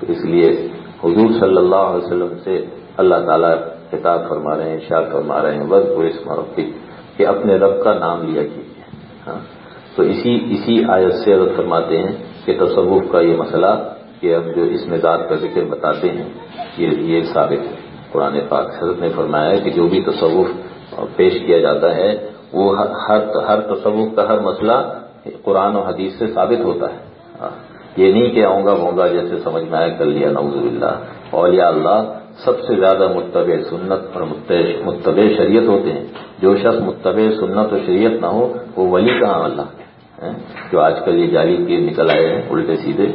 تو اس لیے حضور صلی اللہ علیہ وسلم سے اللہ تعالیٰ کتاب فرما رہے ہیں اشار فرما رہے ہیں بس وہ اس مرفی کہ اپنے رب کا نام لیا کیجیے۔ ہاں۔ تو اسی اسی آیت سے اگر فرماتے ہیں کہ تصوف کا یہ مسئلہ کہ اب جو اس میں ذات کا ذکر بتاتے ہیں، یہ یہ ثابت ہے۔ قرآن پاک حضرت نے فرمایا ہے کہ جو بھی تصوف پیش کیا جاتا ہے، وہ ہر ہر تصوف کا ہر مسئلہ قرآن و حدیث سے ثابت ہوتا ہے۔ یہ نہیں کہ آؤں گا بھونگا جیسے سمجھ میں آیا، کر لیا نوز اللہ اولیاء اللہ سب سے زیادہ متبع سنت اور متبع شریعت ہوتے ہیں۔ جو شخص متبع سنت و شریعت نہ ہو، وہ ولی کہاں اللہ؟ جو آج کل یہ جعلی پیر نکل آئے ہیں، الٹے سیدھے۔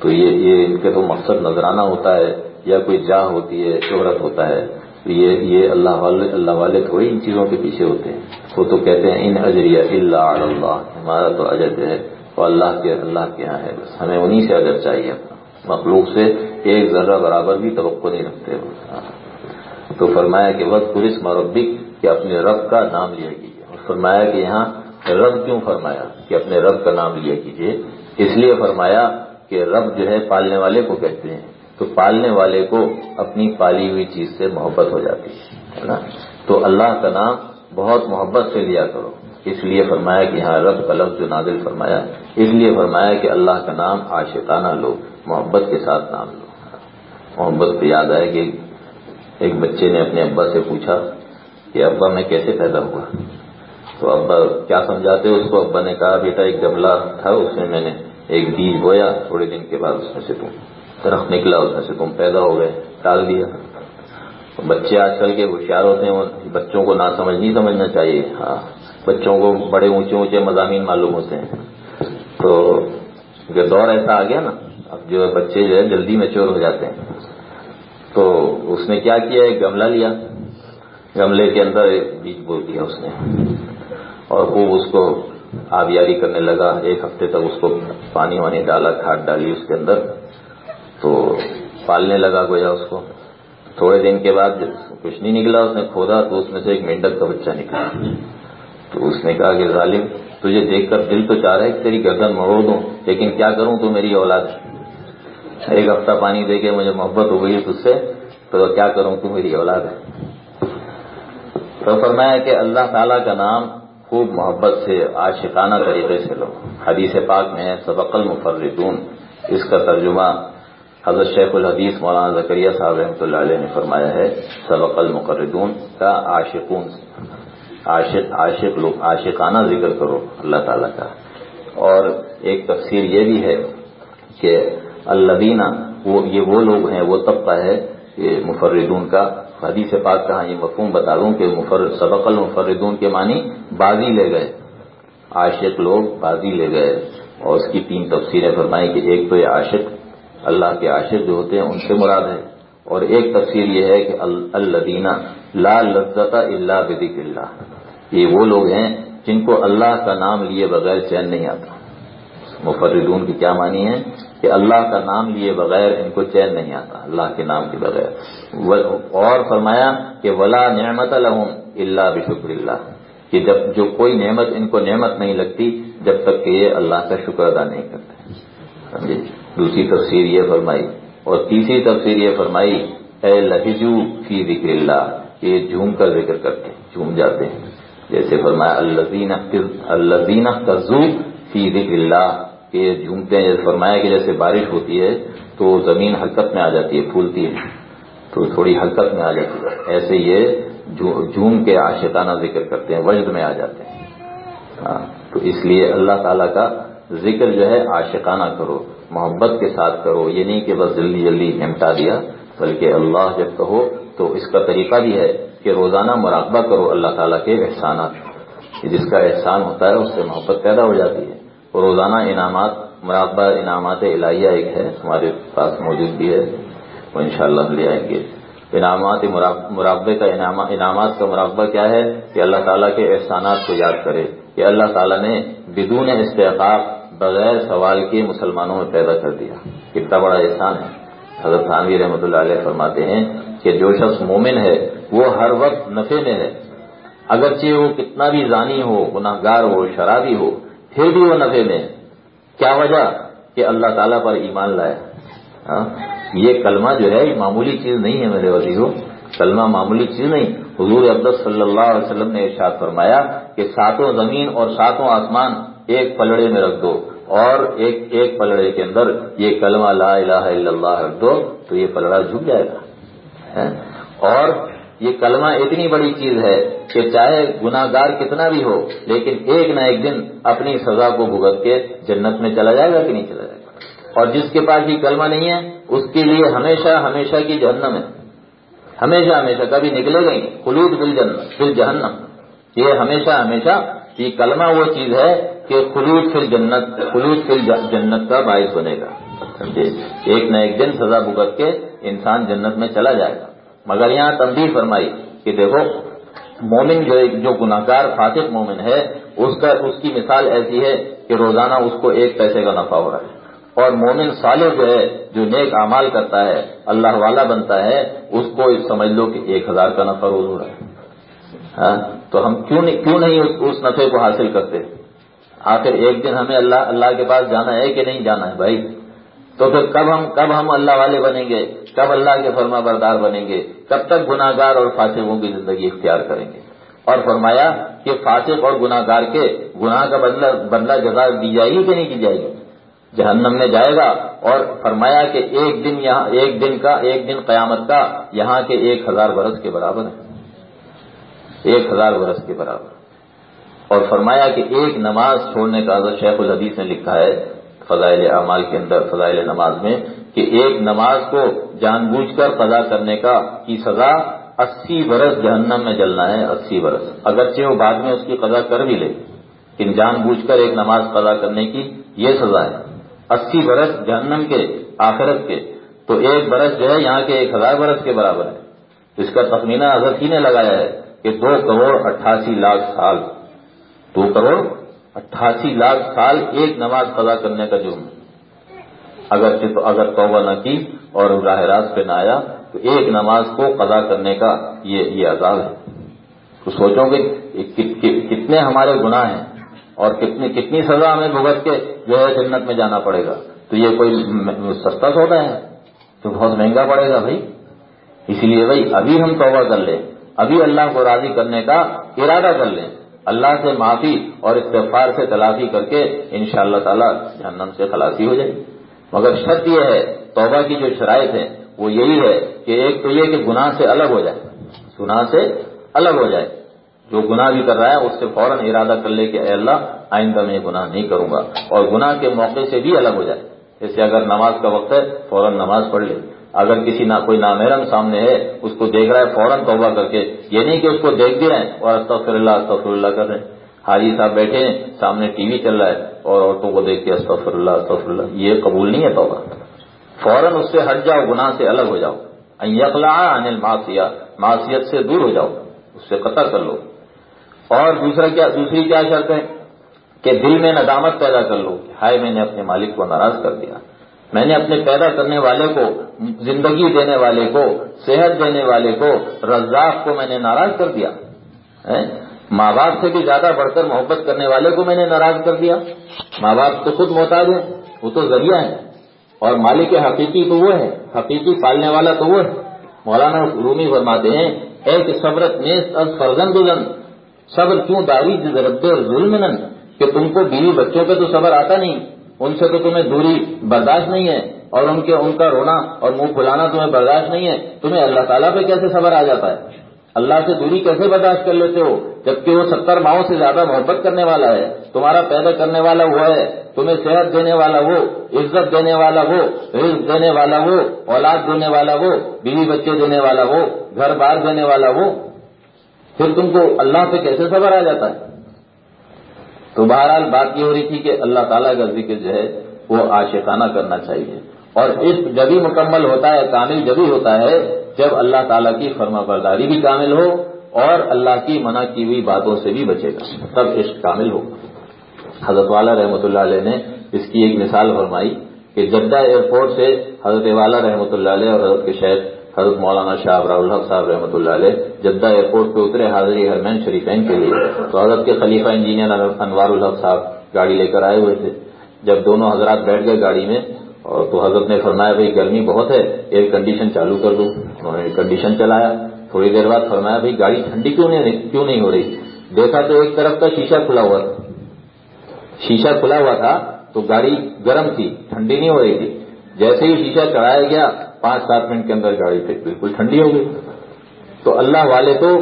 تو یہ یہ ان کے تو مقصد نظرانہ ہوتا ہے، یا کوئی جاہ ہوتی ہے، شہرت ہوتا ہے۔ تو یہ یہ اللہ والے اللہ والے تھوڑی ان چیزوں کے پیچھے ہوتے ہیں۔ وہ تو کہتے ہیں، ان اجریہ اللہ اللہ ہمارا تو اجر ہے، وہ اللہ کے اللہ کے یہاں ہے بس۔ ہمیں انہیں سے اجر چاہیے اپنا۔ مخلوق سے ایک ذرہ برابر بھی توقع نہیں رکھتے تو فرمایا کہ وقت پولیس مربک کہ اپنے رب کا نام لیا کیجیے۔ اور فرمایا کہ یہاں رب کیوں فرمایا کہ اپنے رب کا نام لیا کیجیے اس لیے فرمایا کہ رب جو ہے پالنے والے کو کہتے ہیں۔ تو پالنے والے کو اپنی پالی ہوئی چیز سے محبت ہو جاتی ہے نا؟ تو اللہ کا نام بہت محبت سے لیا کرو۔ اس لیے فرمایا کہ یہاں رب کا لفظ جو نازل فرمایا، اس لیے فرمایا کہ اللہ کا نام عاشقانہ لو، محبت کے ساتھ نام لو۔ محبت کو یاد آئے کہ ایک بچے نے اپنے ابا سے پوچھا کہ ابا میں کیسے پیدا ہوا؟ تو ابا کیا سمجھاتے اس کو؟ ابا نے کہا، بیٹا، ایک گملہ تھا، اس میں میں نے ایک بیج بویا، تھوڑے دن کے بعد اس میں سے تم درخت نکلا، اس میں سے تم پیدا ہو گئے، ڈال دیا۔ بچے آج کل کے ہوشیار ہوتے ہیں بچوں کو نہ سمجھ نہیں سمجھنا چاہیے۔ ہاں بچوں کو بڑے اونچے اونچے مضامین معلوم ہوتے ہیں۔ تو دور ایسا آ گیا نا، اب جو بچے جو ہے جلدی میچور ہو جاتے ہیں۔ تو اس نے کیا کیا؟ ایک گملہ لیا۔ گملے کے اندر بیج بو دیا اس نے۔ اور خوب اس کو آبیاری کرنے لگا۔ ایک ہفتے تک اس کو پانی وانی ڈالا، کھاد ڈالی اس کے اندر، تو پالنے لگا گویا اس کو۔ تھوڑے دن کے بعد کچھ نہیں نکلا، اس نے کھودا تو اس میں سے ایک مینڈک کا بچہ نکلا۔ تو اس نے کہا کہ ظالم، تجھے دیکھ کر دل تو چاہ رہا ہے کہ تیری گردن مروڑ دوں، لیکن کیا کروں تو میری اولاد؟ ایک ہفتہ پانی دے کے مجھے محبت ہو گئی تجھ سے، تو کیا کروں تو میری اولاد ہے؟ تو فرمایا کہ اللہ تعالیٰ کا نام خوب محبت سے عاشقانہ طریقے سے لو حدیث پاک میں ہے، سبق المفردون۔ اس کا ترجمہ حضرت شیخ الحدیث مولانا زکریہ صاحب رحمۃ اللہ علیہ نے فرمایا ہے، سبق المقردون کا عاشقون۔ عاشق عاشق لوگ، عاشقانہ ذکر کرو اللہ تعالیٰ کا۔ اور ایک تفسیر یہ بھی ہے کہ الدینہ وہ یہ وہ لوگ ہیں، وہ طبقہ ہے کہ مفردون کا۔ حدیث پاک کہاں یہ مفہوم بتا دوں کہ سبق المفردون کے معنی بازی لے گئے۔ عاشق لوگ بازی لے گئے۔ اور اس کی تین تفسیریں فرمائیں کہ ایک تو یہ عاشق، اللہ کے عاشق جو ہوتے ہیں، ان سے مراد ہے۔ اور ایک تفسیر یہ ہے کہ الدینہ لا لذت اللہ بدک اللہ۔ یہ وہ لوگ ہیں جن کو اللہ کا نام لیے بغیر چین نہیں آتا۔ مفردون کی کیا معنی ہے؟ کہ اللہ کا نام لیے بغیر ان کو چین نہیں آتا، اللہ کے نام کے بغیر۔ اور فرمایا کہ ولا نعمت الحم اللہ بشکر اللہ کہ جب جو کوئی نعمت ان کو نعمت نہیں لگتی، جب تک کہ یہ اللہ کا شکر ادا نہیں کرتے سمجھے؟ دوسری تفسیر یہ فرمائی۔ اور تیسری تفسیر یہ فرمائی، اے لہجو فی ذکر اللہ یہ جھوم کر ذکر کرتے ہیں، جھوم جاتے ہیں۔ جیسے فرمایا اللہ تزو فی ذکر اللہ یہ جھومتے ہیں جیسے فرمایا کہ جیسے بارش ہوتی ہے تو زمین حرکت میں آ جاتی ہے، پھولتی ہے۔ تو تھوڑی حرکت میں آ جاتی ہے۔ ایسے یہ جھوم کے عاشقانہ ذکر کرتے ہیں، وجد میں آ جاتے ہیں۔ ہاں، تو اس لیے اللہ تعالیٰ کا ذکر جو ہے عاشقانہ کرو، محبت کے ساتھ کرو۔ یہ نہیں کہ بس جلدی جلدی نمٹا دیا، بلکہ اللہ جب کہو تو اس کا طریقہ بھی ہے کہ روزانہ مراقبہ کرو اللہ تعالیٰ کے احسانات۔ جس کا احسان ہوتا ہے، اس سے محبت پیدا ہو جاتی ہے۔ روزانہ انعامات مراقبہ انعامات الہیہ ایک ہے، ہمارے پاس موجود بھی ہے، وہ انشاءاللہ لے آئیں گے۔ انعامات مراقبے کا انعامات کا مراقبہ کیا ہے؟ کہ اللہ تعالیٰ کے احسانات کو یاد کرے۔ کہ اللہ تعالیٰ نے بدون استحقاق بغیر سوال کے مسلمانوں میں پیدا کر دیا۔ کتنا بڑا احسان ہے۔ حضرت خانوی رحمۃ اللہ علیہ فرماتے ہیں کہ جو شخص مومن ہے، وہ ہر وقت نفے میں ہے۔ اگرچہ وہ کتنا بھی زانی ہو گناہ گار ہو، شرابی ہو پھر بھی وہ نفے میں کیا وجہ؟ کہ اللہ تعالیٰ پر ایمان لایا ہاں؟ یہ کلمہ جو ہے، یہ معمولی چیز نہیں ہے میرے وزیروں کلمہ معمولی چیز نہیں۔ حضور عبدال صلی اللہ علیہ وسلم نے ارشاد فرمایا کہ ساتوں زمین اور ساتوں آسمان ایک پلڑے میں رکھ دو اور ایک ایک پلڑے کے اندر یہ کلمہ لا الہ الا اللہ رکھ دو تو یہ پلڑا جھک جائے گا۔ ہاں؟ اور یہ کلمہ اتنی بڑی چیز ہے کہ چاہے گناگار کتنا بھی ہو، لیکن ایک نہ ایک دن اپنی سزا کو بھگت کے جنت میں چلا جائے گا کہ نہیں چلا جائے گا؟ اور جس کے پاس یہ کلمہ نہیں ہے، اس کے لیے ہمیشہ ہمیشہ کی جہنم ہے۔ ہمیشہ ہمیشہ، کبھی نکلے گا خلود بل جنت پھر جہنم یہ ہمیشہ ہمیشہ یہ کلمہ وہ چیز ہے کہ خلوط پھر جنت خلوط پھر جنت کا باعث بنے گا۔ سمجھے؟ ایک نہ ایک دن سزا بھگت کے انسان جنت میں چلا جائے گا۔ مگر یہاں تنظیم فرمائی کہ دیکھو، مومن جو جو گناہگار فاسق مومن ہے، اس کا اس کی مثال ایسی ہے کہ روزانہ اس کو ایک پیسے کا نفع ہو رہا ہے۔ اور مومن صالح جو ہے، جو نیک اعمال کرتا ہے، اللہ والا بنتا ہے، اس کو سمجھ لو کہ ایک ہزار کا نفع روز ہو رہا ہے۔ ہاں؟ تو ہم کیوں نہیں کیوں نہیں اس نفے کو حاصل کرتے؟ آخر ایک دن ہمیں اللہ اللہ کے پاس جانا ہے کہ نہیں جانا ہے بھائی؟ تو پھر کب ہم کب ہم اللہ والے بنیں گے؟ کب اللہ کے فرما بردار بنیں گے؟ کب تک گناگار اور فاسقوں کی زندگی اختیار کریں گے؟ اور فرمایا کہ فاسق اور گناگار کے گناہ کا بدلہ بدلہ جزا دی جائے گی کہ نہیں دی جائے گی؟ جہنم میں جائے گا اور فرمایا کہ ایک دن یہاں ایک دن کا ایک دن قیامت کا یہاں کے ایک ہزار برس کے برابر ہے۔ ایک ہزار برس کے برابر۔ اور فرمایا کہ ایک نماز چھوڑنے کا شیخ الحدیث نے لکھا ہے فضائل اعمال کے اندر، فضائل نماز میں، کہ ایک نماز کو جان بوجھ کر قضا کرنے کا کی سزا اسی برس جہنم میں جلنا ہے، اسی برس۔ اگرچہ وہ بعد میں اس کی قضا کر بھی لے، لیکن جان بوجھ کر ایک نماز قضا کرنے کی یہ سزا ہے۔ اسی برس جہنم کے، آخرت کے۔ تو ایک برس جو ہے یہاں کے ایک ہزار برس کے برابر ہے۔ اس کا تخمینہ حضرت ہی نے لگایا ہے کہ دو کروڑ اٹھاسی لاکھ سال۔ دو کروڑ اٹھاسی لاکھ سال ایک نماز قضا کرنے کا جرم۔ ہے اگر اگر توبہ نہ کی اور راہ راست پہ نہ آیا، تو ایک نماز کو قضا کرنے کا یہ یہ عذاب ہے۔ تو سوچو گے کتنے ہمارے گناہ ہیں اور کتنی کتنی سزا ہمیں بھگت کے جو ہے جنت میں جانا پڑے گا۔ تو یہ کوئی سستا سودا ہے؟ تو بہت مہنگا پڑے گا بھائی۔ اسی لیے بھائی، ابھی ہم توبہ کر لیں۔ ابھی اللہ کو راضی کرنے کا ارادہ کر لیں۔ اللہ سے معافی اور استفار سے تلافی کر کے ان شاء اللہ تعالیٰ جہنم سے خلاصی ہو جائے مگر شرط یہ ہے، توبہ کی جو شرائط ہے وہ یہی ہے کہ ایک تو یہ کہ گناہ سے الگ ہو جائے گناہ سے الگ ہو جائے۔ جو گناہ بھی کر رہا ہے، اس سے فوراً ارادہ کر لے کہ اے اللہ، آئندہ میں گناہ نہیں کروں گا۔ اور گناہ کے موقع سے بھی الگ ہو جائے۔ جیسے اگر نماز کا وقت ہے، فوراً نماز پڑھ لے۔ اگر کسی نہ کوئی نامحرم سامنے ہے، اس کو دیکھ رہا ہے، فوراً توبہ کر کے، یہ نہیں کہ اس کو دیکھ بھی رہے ہیں، اور استغفر اللہ استغفر اللہ کر رہے ہیں۔ حاجی صاحب بیٹھے ہیں، سامنے ٹی وی چل رہا ہے، اور عورتوں کو دیکھ کے استغفر اللہ استغفر اللہ، یہ قبول نہیں ہے توبہ۔ فوراً اس سے ہٹ جاؤ، گناہ سے الگ ہو جاؤ۔ یقلا انل معاشیات معاشیت سے دور ہو جاؤ، اس سے قطع کر لو۔ اور دوسرا کیا، دوسری کیا شرط ہے کہ دل میں ندامت پیدا کر لو، کہ ہائے، میں نے اپنے مالک کو ناراض کر دیا۔ میں نے اپنے پیدا کرنے والے کو، زندگی دینے والے کو، صحت دینے والے کو، رزاق کو میں نے ناراض کر دیا۔ ماں باپ سے بھی زیادہ بڑھ کر محبت کرنے والے کو میں نے ناراض کر دیا۔ ماں باپ تو خود محتاج ہیں، وہ تو ذریعہ ہے اور مالک حقیقی تو وہ ہے حقیقی پالنے والا تو وہ ہے۔ مولانا رومی فرماتے ہیں، ایک صبرت نیس از فرزن دلن صبر کیوں داری رب ظلم کہ تم کو بیوی بچوں پہ تو صبر آتا نہیں۔ ان سے تو تمہیں دوری برداشت نہیں ہے اور ان کے ان کا رونا اور منہ کھلانا تمہیں برداشت نہیں ہے۔ تمہیں اللہ تعالیٰ پہ کیسے صبر آ جاتا ہے؟ اللہ سے دوری کیسے برداشت کر لیتے ہو؟ جبکہ وہ ستر ماہوں سے زیادہ محبت کرنے والا ہے۔ تمہارا پیدا کرنے والا وہ ہے۔ تمہیں صحت دینے والا وہ، عزت دینے والا وہ، رزق دینے والا وہ، اولاد دینے والا وہ، بیوی بچے دینے والا وہ، گھر بار دینے والا وہ۔ پھر تم کو اللہ سے کیسے صبر آ جاتا ہے؟ تو بہرحال بات یہ ہو رہی تھی کہ اللہ تعالیٰ کا ذکر جو ہے وہ عاشقانہ کرنا چاہیے۔ اور اس جبھی مکمل ہوتا ہے، کامل جبھی ہوتا ہے، جب اللہ تعالیٰ کی فرما برداری بھی کامل ہو اور اللہ کی منع کی ہوئی باتوں سے بھی بچے گا۔ تب عشق کامل ہو۔ حضرت والا رحمۃ اللہ علیہ نے اس کی ایک مثال فرمائی کہ جدہ ایئرپورٹ سے حضرت والا رحمۃ اللہ علیہ اور حضرت کے شہر حضرت مولانا شاہ ابراہ الحق صاحب رحمۃ اللہ علیہ جدہ ایئرپورٹ پہ اترے حاضری حرمین شریفین کے لیے۔ تو حضرت کے خلیفہ انجینئر انوار الحق صاحب گاڑی لے کر آئے ہوئے تھے۔ جب دونوں حضرات بیٹھ گئے گاڑی میں، اور تو حضرت نے فرمایا، بھائی، گرمی بہت ہے ایئر کنڈیشن چالو کر دو۔ انہوں نے کنڈیشن چلایا۔ تھوڑی دیر بعد فرمایا، بھائی، گاڑی ٹھنڈی کیوں نہیں کیوں نہیں ہو رہی؟ دیکھا تو ایک طرف کا شیشہ کھلا ہوا تھا۔ شیشہ کھلا ہوا تھا تو گاڑی گرم تھی، ٹھنڈی نہیں ہو رہی تھی۔ جیسے ہی شیشہ چڑھایا گیا پانچ سات منٹ کے اندر گاڑی پھر بالکل ٹھنڈی ہو گئی۔ تو اللہ والے تو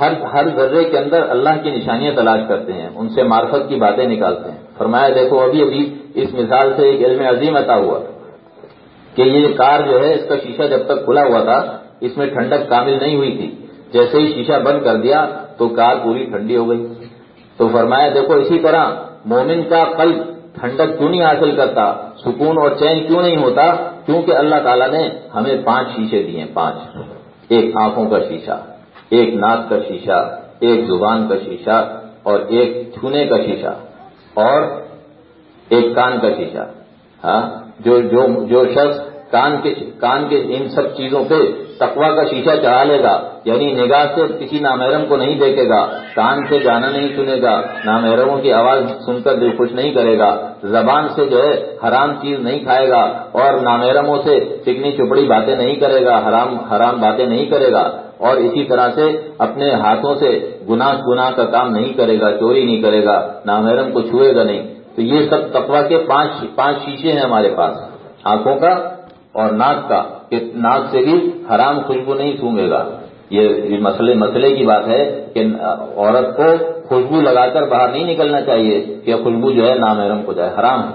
ہر ہر ذرے کے اندر اللہ کی نشانیاں تلاش کرتے ہیں، ان سے معرفت کی باتیں نکالتے ہیں۔ فرمایا، دیکھو، ابھی ابھی اس مثال سے ایک علم عظیم عطا ہوا کہ یہ کار جو ہے، اس کا شیشہ جب تک کھلا ہوا تھا، اس میں ٹھنڈک کامل نہیں ہوئی تھی۔ جیسے ہی شیشہ بند کر دیا تو کار پوری ٹھنڈی ہو گئی۔ تو فرمایا، دیکھو، اسی طرح مومن کا قلب ٹھنڈک کیوں نہیں حاصل کرتا؟ سکون اور چین کیوں نہیں ہوتا؟ کیونکہ اللہ تعالیٰ نے ہمیں پانچ شیشے دیے پانچ۔ ایک آنکھوں کا شیشہ، ایک ناک کا شیشہ، ایک زبان کا شیشہ اور ایک چھونے کا شیشہ اور ایک کان کا شیشہ۔ ہاں جو جو جو شخص کان کے کان کے ان سب چیزوں پہ تقوا کا شیشہ چڑھا لے گا یعنی نگاہ سے کسی نامحرم کو نہیں دیکھے گا کان سے گانا نہیں سنے گا، نامحرموں کی آواز سن کر دل خوش نہیں کرے گا، زبان سے جو ہے حرام چیز نہیں کھائے گا، اور نامحرموں سے چکنی چپڑی باتیں نہیں کرے گا، حرام حرام باتیں نہیں کرے گا، اور اسی طرح سے اپنے ہاتھوں سے گناہ گناہ کا کام نہیں کرے گا، چوری نہیں کرے گا، نامحرم کو چھوئے گا نہیں۔ تو یہ سب تقوا کے پانچ پانچ شیشے ہیں ہمارے پاس، آنکھوں کا اور ناک کا۔ کہ ناک سے بھی حرام خوشبو نہیں سونگے گا۔ یہ مسئلے مسئلے کی بات ہے کہ عورت کو خوشبو لگا کر باہر نہیں نکلنا چاہیے کہ خوشبو جو ہے نامحرم کو جائے، حرام۔ ہے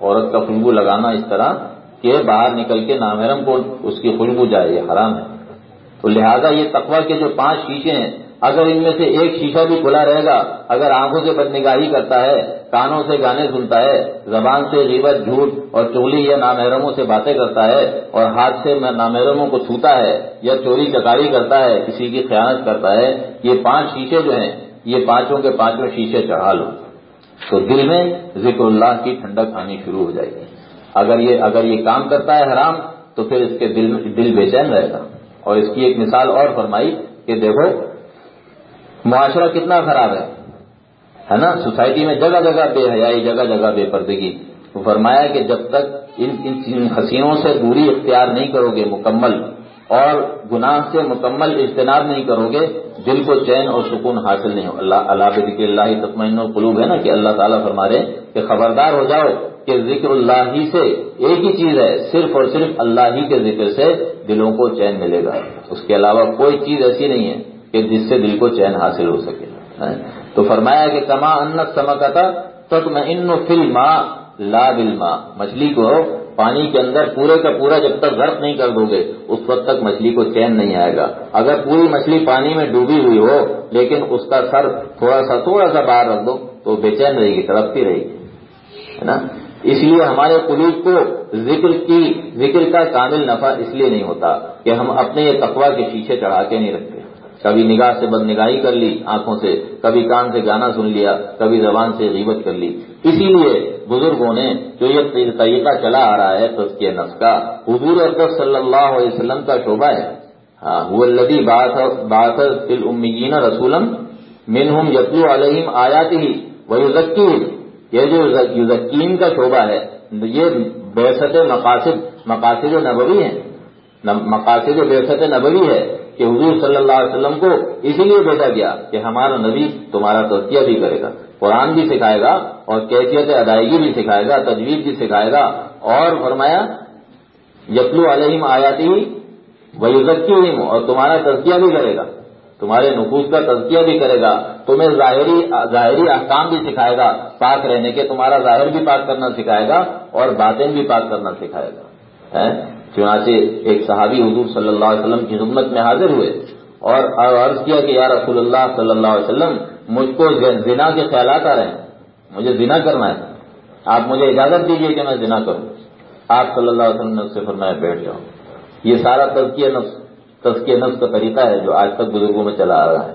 عورت کا خوشبو لگانا اس طرح کہ باہر نکل کے نامحرم کو اس کی خوشبو جائے، یہ حرام ہے۔ تو لہذا یہ تقوی کے جو پانچ شیشے ہیں اگر ان میں سے ایک شیشہ بھی کھلا رہے گا، اگر آنکھوں سے بد نگاہی کرتا ہے، کانوں سے گانے سنتا ہے، زبان سے غیبت، جھوٹ اور چولی یا نامحرموں سے باتیں کرتا ہے اور ہاتھ سے نامحرموں کو چھوتا ہے یا چوری چکاری کرتا ہے، کسی کی خیانت کرتا ہے، یہ پانچ شیشے جو ہیں، یہ پانچوں کے پانچوں شیشے چڑھا لو۔ تو دل میں ذکر اللہ کی ٹھنڈک آنی شروع ہو جائے گی۔ اگر یہ اگر یہ کام کرتا ہے حرام، تو پھر اس کے دل دل بے چین رہے گا۔ اور اس کی ایک مثال اور فرمائی کہ دیکھو معاشرہ کتنا خراب ہے۔ ہے نا؟ سوسائٹی میں جگہ جگہ بے حیائی، جگہ جگہ بے پردگی۔ تو فرمایا کہ جب تک ان ان حسینوں سے دوری اختیار نہیں کرو گے، مکمل، اور گناہ سے مکمل اجتناب نہیں کرو گے، دل کو چین اور سکون حاصل نہیں ہو۔ اللہ اللہ ذکر اللہ تطمین القلوب ہے نا کہ اللہ تعالیٰ فرما رہے کہ خبردار ہو جاؤ کہ ذکر اللہ ہی سے ایک ہی چیز ہے، صرف اور صرف اللہ ہی کے ذکر سے دلوں کو چین ملے گا۔ اس کے علاوہ کوئی چیز ایسی نہیں ہے۔ کہ جس سے دل کو چین حاصل ہو سکے۔ ہاں؟ تو فرمایا کہ کما انت سمکتا تک میں ان فل لا بل ماں مچھلی کو پانی کے اندر پورے کا پورا جب تک غرق نہیں کر دو گے، اس وقت تک مچھلی کو چین نہیں آئے گا۔ اگر پوری مچھلی پانی میں ڈوبی ہوئی ہو، لیکن اس کا سر تھوڑا سا تھوڑا سا باہر رکھ دو، تو بے چین رہے گی، تڑپتی رہے گی۔ ہے نا؟ اس لیے ہمارے قلوب کو ذکر کی، ذکر کا کامل نفع اس لیے نہیں ہوتا کہ ہم اپنے یہ تقوا کے پیچھے چڑھا کے نہیں رکھتے۔ کبھی نگاہ سے بد نگاہی کر لی، آنکھوں سے، کبھی کان سے گانا سن لیا، کبھی زبان سے غیبت کر لی۔ اسی لیے بزرگوں نے جو یہ طریقہ چلا آ رہا ہے، تو اس کے نفس کا، حضور اکبر صلی اللہ علیہ وسلم کا شعبہ ہے۔ ہاں وہ لدی بات امیین رسولم منہم یتلو علیہم آیات ہی وہ یہ جو یوزکین کا شعبہ ہے، یہ بحثت مقاصد مقاصد نبوی ہیں۔ مقاصد بحثت نبوی ہے۔ کہ حضور صلی اللہ علیہ وسلم کو اسی لیے بھیجا گیا کہ ہمارا نبی تمہارا توقیہ بھی کرے گا، قرآن بھی سکھائے گا اور کیفیت ادائیگی بھی سکھائے گا تجویز بھی سکھائے گا۔ اور فرمایا، یتلو علیہم آیاتی ویوزکی اور تمہارا تزکیہ بھی کرے گا۔ تمہارے نفوس کا تزکیہ بھی کرے گا، تمہیں ظاہری ظاہری احکام بھی سکھائے گا۔ پاک رہنے کے تمہارا ظاہر بھی پاک کرنا سکھائے گا اور باتیں بھی پاک کرنا سکھائے گا۔ چنانچہ ایک صحابی حضور صلی اللہ علیہ وسلم کی خدمت میں حاضر ہوئے اور عرض کیا کہ یا رسول اللہ صلی اللہ علیہ وسلم، مجھ کو زنا کے خیالات آ رہے ہیں۔ مجھے زنا کرنا ہے۔ آپ مجھے اجازت دیجیے کہ میں زنا کروں۔ آپ صلی اللہ علیہ وسلم نے اس سے فرمایا، بیٹھ جاؤ۔ یہ سارا تزکیہ نفس تزکیہ نفس کا طریقہ ہے جو آج تک بزرگوں میں چلا آ رہا ہے۔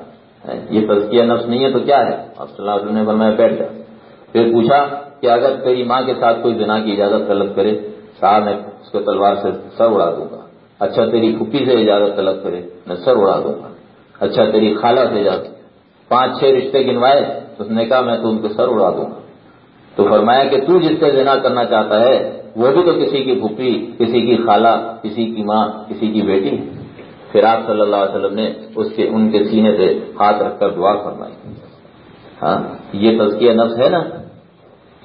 یہ تزکیہ نفس نہیں ہے تو کیا ہے؟ آپ صلی اللہ علیہ وسلم نے فرمایا، بیٹھ جاؤ۔ پھر پوچھا کہ اگر تیری ماں کے ساتھ کوئی زنا کی اجازت طلب کرے کہا میں اس کے تلوار سے سر اڑا دوں گا۔ اچھا تیری پھوپھی سے اجازت طلب کرے، میں سر اڑا دوں گا۔ اچھا تیری خالہ سے اجازت۔ پانچ چھ رشتے گنوائے، اس نے کہا، میں تو ان کے سر اڑا دوں گا۔ تو فرمایا کہ تو جس سے زنا کرنا چاہتا ہے، وہ بھی تو کسی کی پھوپھی، کسی کی خالہ، کسی کی ماں، کسی کی بیٹی پھر آپ صلی اللہ علیہ وسلم نے اس کے، ان کے سینے سے ہاتھ رکھ کر دعا فرمائی۔ ہاں یہ تزکیہ نفس ہے نا؟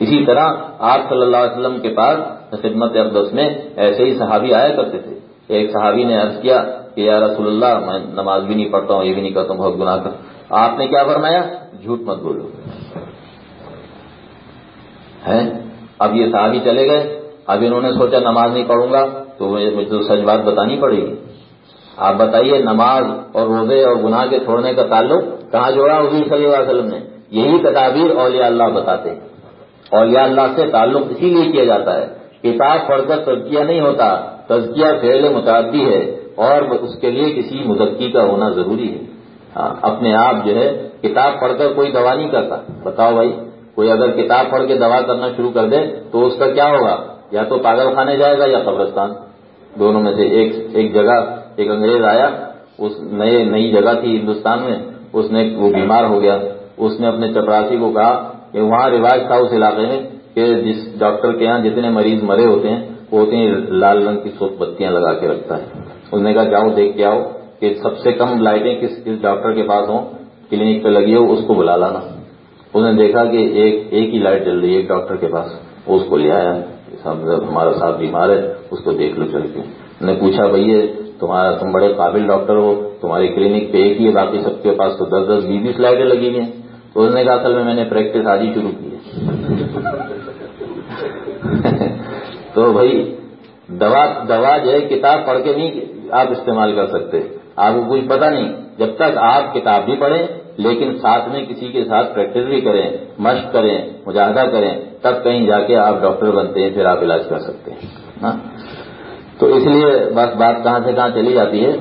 اسی طرح آپ صلی اللہ علیہ وسلم کے پاس خدمت اقدس میں ایسے ہی صحابی آیا کرتے تھے۔ ایک صحابی نے عرض کیا کہ یا رسول اللہ، میں نماز بھی نہیں پڑھتا ہوں، یہ بھی نہیں کرتا ہوں، بہت گناہ کر آپ نے کیا فرمایا؟ جھوٹ مت بولو۔ ہے اب یہ صحابی چلے گئے۔ اب انہوں نے سوچا نماز نہیں پڑھوں گا، تو مجھے تو سچ بات بتانی پڑے گی۔ آپ بتائیے، نماز اور روزے اور گناہ کے چھوڑنے کا تعلق کہاں جوڑا حضور صلی اللہ علیہ وسلم نے؟ یہی تدابیر اولیاء اللہ بتاتے ہیں۔ اولیاء اللہ سے تعلق اسی لیے کیا جاتا ہے کتاب پڑھ کر تزکیہ نہیں ہوتا تزکیہ فعل متعدی ہے اور اس کے لیے کسی مدکی کا ہونا ضروری ہے۔ ہاں، اپنے آپ جو ہے، کتاب پڑھ کر کوئی دوا نہیں کرتا۔ بتاؤ بھائی، کوئی اگر کتاب پڑھ کے دوا کرنا شروع کر دے تو اس کا کیا ہوگا؟ یا تو پاگل خانے جائے گا یا قبرستان۔ دونوں میں سے ایک ایک جگہ، ایک انگریز آیا، اس نئے، نئی جگہ تھی ہندوستان میں، اس نے وہ بیمار ہو گیا۔ اس نے اپنے چپراسی کو کہا کہ وہاں رواج تھا اس علاقے میں کہ جس ڈاکٹر کے یہاں جتنے مریض مرے ہوتے ہیں، وہ ہوتے ہیں لال رنگ کی سوت بتیاں لگا کے رکھتا ہے۔ اس نے کہا، جاؤ، دیکھ کے آؤ کہ سب سے کم لائٹیں کس کس ڈاکٹر کے پاس ہوں، کلینک پہ لگی ہو، اس کو بلا لانا۔ اس نے دیکھا کہ ایک ایک ہی لائٹ جل رہی ہے ایک ڈاکٹر کے پاس۔ اس کو لے آیا ہمارا صاحب بیمار ہے، اس کو دیکھ لو چل کے۔ نے پوچھا، بھائی تمہارا، تم بڑے قابل ڈاکٹر ہو، تمہاری کلینک پہ ایک ہی ہے، باقی سب کے پاس تو دس دس بیس بیس لائٹیں لگی ہوئی ہیں۔ تو اس نے کہا اصل میں میں نے پریکٹس آج ہی شروع کی ہے۔ <laughs> تو بھائی، دوا دوا جو ہے، کتاب پڑھ کے نہیں آپ استعمال کر سکتے۔ آپ کو کچھ پتا نہیں، جب تک آپ کتاب بھی پڑھیں، لیکن ساتھ میں کسی کے ساتھ پریکٹس بھی کریں، مشق کریں، مجاہدہ کریں، تب کہیں جا کے آپ ڈاکٹر بنتے ہیں، پھر آپ علاج کر سکتے ہیں تو اس لیے بس بات کہاں سے کہاں چلی جاتی ہے؟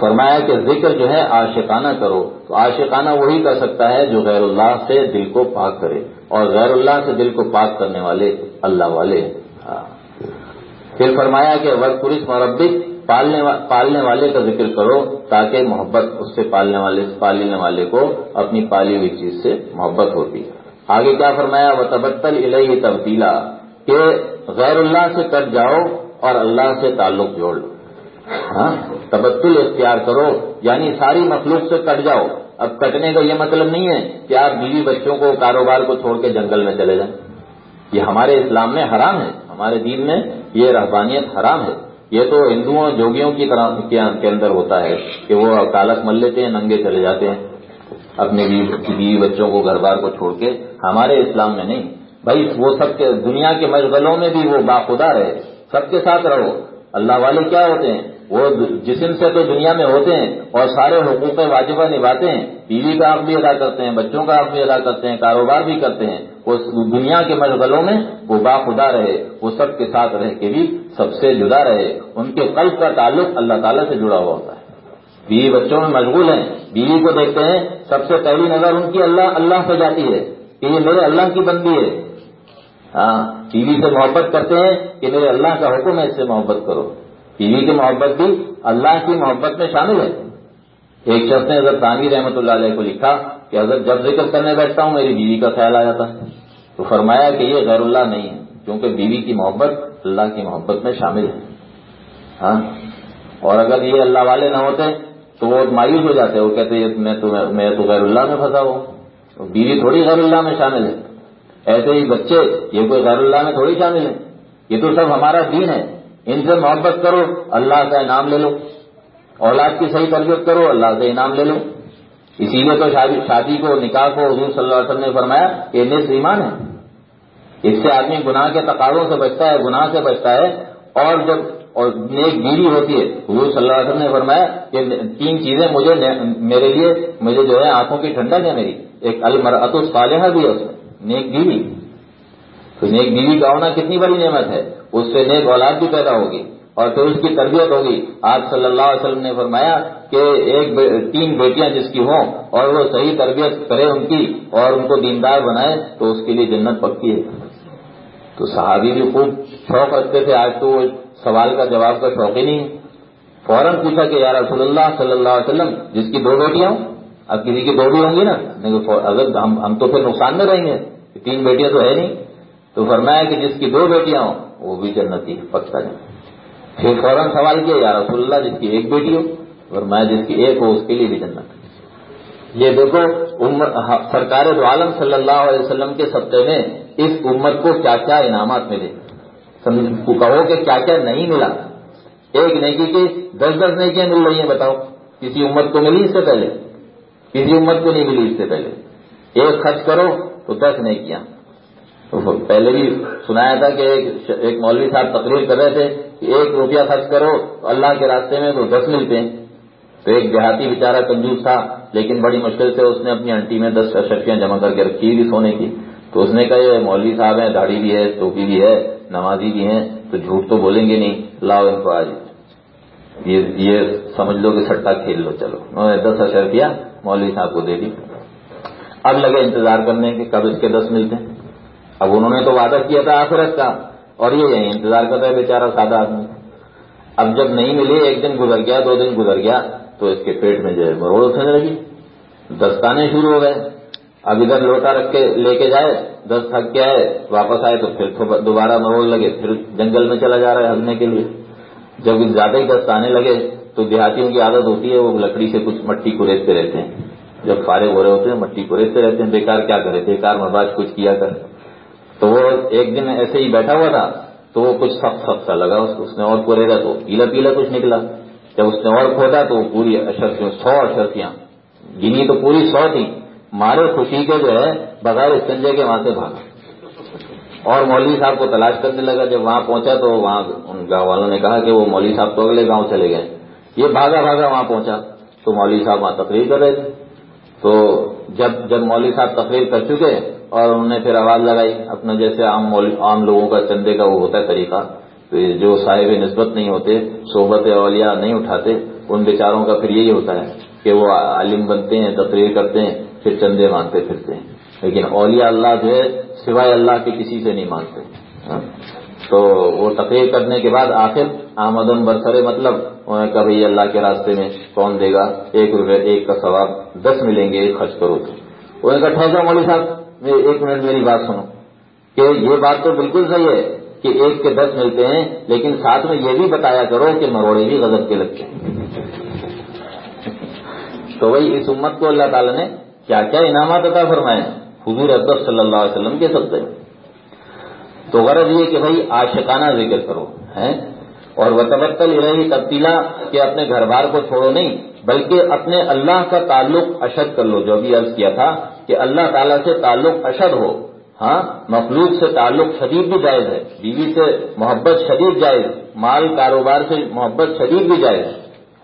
فرمایا کہ ذکر جو ہے عاشقانہ کرو۔ تو عاشقانہ وہی کر سکتا ہے جو غیر اللہ سے دل کو پاک کرے اور غیر اللہ سے دل کو پاک کرنے والے اللہ والے ہاں۔ پھر فرمایا کہ وقت پولیس مربت پالنے والے کا ذکر کرو تاکہ محبت اس سے پالنے والے پالنے والے کو اپنی پالی ہوئی چیز سے محبت ہوتی۔ آگے کیا فرمایا؟ وہ تبتل الہی تبدیلا کہ غیر اللہ سے کٹ جاؤ اور اللہ سے تعلق جوڑ لو۔ ہاں؟ تبدل اختیار کرو یعنی ساری مخلوق سے کٹ جاؤ۔ اب کٹنے کا یہ مطلب نہیں ہے کہ آپ بیوی بچوں کو کاروبار کو چھوڑ کے جنگل میں چلے جائیں۔ یہ ہمارے اسلام میں حرام ہے، ہمارے دین میں یہ رحبانیت حرام ہے۔ یہ تو ہندوؤں جوگیوں کی طرح کے اندر ہوتا ہے کہ وہ کالک مل لیتے ہیں، ننگے چلے جاتے ہیں۔ اپنے بیوی بچوں کو گھر بار کو چھوڑ کے ہمارے اسلام میں نہیں۔ بھائی، وہ سب کے دنیا کے مشغلوں میں بھی وہ باخدا رہے، سب کے ساتھ رہو۔ اللہ والے کیا ہوتے ہیں؟ وہ جسم سے تو دنیا میں ہوتے ہیں اور سارے حقوق واجبہ نبھاتے ہیں۔ بیوی کا حق بھی ادا کرتے ہیں، بچوں کا حق بھی ادا کرتے ہیں، کاروبار بھی کرتے ہیں۔ وہ دنیا کے مشغلوں میں وہ باخدا رہے، وہ سب کے ساتھ رہ کے بھی سب سے جدا رہے۔ ان کے قلب کا تعلق اللہ تعالیٰ سے جڑا ہوا ہوتا ہے۔ بیوی بچوں میں مشغول ہیں، بیوی کو دیکھتے ہیں، سب سے پہلی نظر ان کی اللہ اللہ سے جاتی ہے کہ یہ میرے اللہ کی بندی ہے۔ ہاں بیوی سے محبت کرتے ہیں کہ میرے اللہ کا حکم ہے، اس سے محبت کرو۔ بیوی کی محبت بھی اللہ کی محبت میں شامل ہے۔ ایک شخص نے اگر تانوی رحمۃ اللہ علیہ کو لکھا کہ اگر جب ذکر کرنے بیٹھتا ہوں میری بیوی کا خیال آ جاتا۔ ہے تو فرمایا کہ یہ غیر اللہ نہیں ہے، کیونکہ بیوی کی محبت اللہ کی محبت میں شامل ہے۔ ہاں؟ اور اگر یہ اللہ والے نہ ہوتے تو وہ مایوس ہو جاتے، وہ کہتے میں تو میں تو غیر اللہ میں پھنسا ہوں۔ بیوی تھوڑی غیر اللہ میں شامل ہے۔ ایسے ہی بچے، یہ کوئی غیر اللہ میں تھوڑی شامل ہے یہ تو سب ہمارا دین ہے۔ ان سے محبت کرو، اللہ کا انعام لے لو۔ اولاد کی صحیح تربیت کرو، اللہ سے انعام لے لو۔ اسی لیے تو شادی کو، نکاح کو حضور صلی اللہ علیہ وسلم نے فرمایا کہ نصف ایمان ہے۔ اس سے آدمی گناہ کے تقاضوں سے بچتا ہے، گناہ سے بچتا ہے۔ اور جب، اور نیک بیوی ہوتی ہے، حضور صلی اللہ علیہ وسلم نے فرمایا کہ تین چیزیں مجھے میرے لیے، مجھے جو ہے آنکھوں کی ٹھنڈک ہے میری۔ ایک المرت الصالحہ بھی ہے اس میں، نیک بیوی۔ تو نیک بیوی کا ہونا کتنی بڑی نعمت ہے؟ اس سے نیک اولاد بھی پیدا ہوگی اور پھر اس کی تربیت ہوگی۔ آپ صلی اللہ علیہ وسلم نے فرمایا کہ ایک تین بیٹیاں جس کی ہوں اور وہ صحیح تربیت کرے ان کی اور ان کو دیندار بنائے تو اس کے لیے جنت پکی ہے۔ تو صحابی بھی خوب شوق رکھتے تھے۔ آج تو وہ سوال کا جواب کا شوق ہی نہیں۔ فوراً پوچھا کہ یار رسول اللہ صلی اللہ علیہ وسلم، جس کی دو بیٹیاں ہوں، اب کسی کی دو بھی ہوں گی نا؟ اگر ہم تو پھر نقصان میں رہیں گے۔ تین بیٹیاں تو ہے نہیں۔ تو فرمایا کہ جس کی دو بیٹیاں ہوں، وہ بھی جنتی پکا نہیں پھر فوراً سوال کیا، یا رسول اللہ، جس کی ایک بیٹی ہو؟ فرمایا جس کی ایک ہو، اس کے لیے بھی جنت یہ دیکھو ہاں، سرکار دو عالم صلی اللہ علیہ وسلم کے سطح میں اس امت کو کیا کیا انعامات ملے۔ کہو کہ کیا کیا نہیں ملا۔ ایک نیکی کی دس دس نیکیاں مل رہی ہیں، بتاؤ۔ کسی امت کو ملی اس سے پہلے؟ کسی امت کو نہیں ملی اس سے پہلے؟ ایک خرچ کرو تو دس نیکیاں پہلے بھی سنایا تھا کہ ایک مولوی صاحب تقریر کر رہے تھے کہ ایک روپیہ خرچ کرو تو اللہ کے راستے میں تو دس ملتے ہیں۔ تو ایک دیہاتی بیچارہ کنجوس تھا، لیکن بڑی مشکل سے اس نے اپنی انٹی میں دس اشرفیاں جمع کر کے رکھی بھی سونے کی۔ تو اس نے کہا، یہ مولوی صاحب ہیں، داڑھی بھی ہے، ٹوپی بھی ہے، نمازی بھی ہیں، تو جھوٹ تو بولیں گے نہیں۔ لاؤ ان کو آج۔ یہ سمجھ لو کہ سٹا کھیل لو، چلو۔ انہوں نے دس اشرفیاں مولوی صاحب کو دے دی۔ اب لگے انتظار کرنے کے، کب اس کے دس ملتے ہیں۔ اب انہوں نے تو وعدہ کیا تھا آخرت کا، اور یہ یہیں انتظار کرتا ہے بیچارہ سادہ آدمی۔ اب جب نہیں ملی ایک دن گزر گیا، دو دن گزر گیا، تو اس کے پیٹ میں جو ہے مروڑ اٹھنے لگی۔ دستانے شروع ہو گئے۔ اب ادھر لوٹا رکھ کے لے کے جائے دس تھک کے آئے واپس آئے تو پھر دوبارہ مروڑ لگے، پھر جنگل میں چلا جا رہا ہے ہلنے کے لیے۔ جب زیادہ ہی دست آنے لگے، تو دیہاتیوں کی عادت ہوتی ہے، وہ لکڑی سے کچھ مٹی کو ریتتے رہتے ہیں۔ جب فارغ ہو رہے ہوتے ہیں، مٹی کو ریتتے رہتے ہیں، بیکار کیا کرے؟ بیکار مباج کچھ کیا کر تو وہ ایک دن ایسے ہی بیٹھا ہوا تھا، تو وہ کچھ سخت سخت سا لگا، اس نے اور کوریدا تو پیلا پیلا کچھ نکلا۔ جب اس نے اور کھودا تو وہ پوری اشرفیاں سو اشرفیاں گنی تو پوری سو تھی مارے خوشی کے جو ہے، بغیر استنجے کے وہاں سے بھاگا۔ اور مولوی صاحب کو تلاش کرنے لگا، جب وہاں پہنچا تو وہاں ان گاؤں والوں نے کہا کہ وہ مولوی صاحب تو اگلے گاؤں چلے گئے۔ یہ بھاگا بھاگا وہاں پہنچا۔ تو مولوی صاحب وہاں تقریر کر رہے تھے۔ تو جب جب مولوی صاحب تقریر کر چکے اور انہوں نے پھر آواز لگائی اپنا جیسے عام عام لوگوں کا چندے کا وہ ہوتا ہے طریقہ، تو جو صاحب نسبت نہیں ہوتے، صحبت اولیاء نہیں اٹھاتے، ان بیچاروں کا پھر یہی ہوتا ہے کہ وہ عالم بنتے ہیں، تقریر کرتے ہیں، پھر چندے مانگتے پھرتے ہیں۔ لیکن اولیاء اللہ جو ہے، سوائے اللہ کے کسی سے نہیں مانگتے۔ تو وہ تقریر کرنے کے بعد آخر آمدن برسرے مطلب کبھی اللہ کے راستے میں کون دے گا؟ ایک روپے، ایک کا ثواب دس ملیں گے، ایک خرچ کرو تو۔ وہ ایک ٹھہرا مولوی صاحب۔ ایک منٹ میری بات سنو کہ یہ بات تو بالکل صحیح ہے کہ ایک کے دس ملتے ہیں، لیکن ساتھ میں یہ بھی بتایا کرو کہ مروڑے بھی غضب کے لگتے ہیں۔ تو وہی اس امت کو اللہ تعالیٰ نے کیا کیا انعامات عطا فرمائے؟ حضور ابد صلی اللہ علیہ وسلم کے سب سے تو غرض یہ کہ بھائی آشقانہ ذکر کرو ہے اور وہ تبتل رہی تبدیلا کہ اپنے گھر بار کو چھوڑو نہیں، بلکہ اپنے اللہ کا تعلق اشد کر لو، جو بھی عرض کیا تھا کہ اللہ تعالیٰ سے تعلق اشد ہو۔ ہاں مخلوق سے تعلق شدید بھی جائز ہے۔ بیوی سے محبت شدید جائز، مال کاروبار سے محبت شدید بھی جائز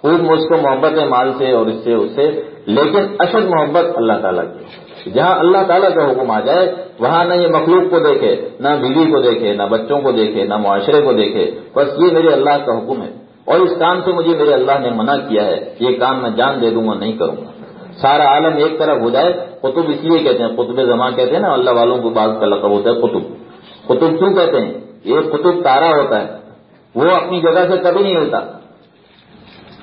خوب مجھ کو محبت ہے مال سے اور اس سے اس سے، لیکن اشد محبت اللہ تعالیٰ کی۔ جہاں اللہ تعالیٰ کا حکم آ جائے، وہاں نہ یہ مخلوق کو دیکھے، نہ بیوی کو دیکھے، نہ بچوں کو دیکھے، نہ معاشرے کو دیکھے۔ بس یہ میرے اللہ کا حکم ہے۔ اور اس کام سے مجھے میرے اللہ نے منع کیا ہے۔ یہ کام میں جان دے دوں گا، نہیں کروں گا۔ سارا عالم ایک طرف ہو جائے، قطب اس لیے کہتے ہیں، قطب زماں کہتے ہیں نا، اللہ والوں کو بعض کا لقب ہوتا ہے قطب۔ قطب کیوں کہتے ہیں؟ یہ قطب تارا ہوتا ہے، وہ اپنی جگہ سے کبھی نہیں ہوتا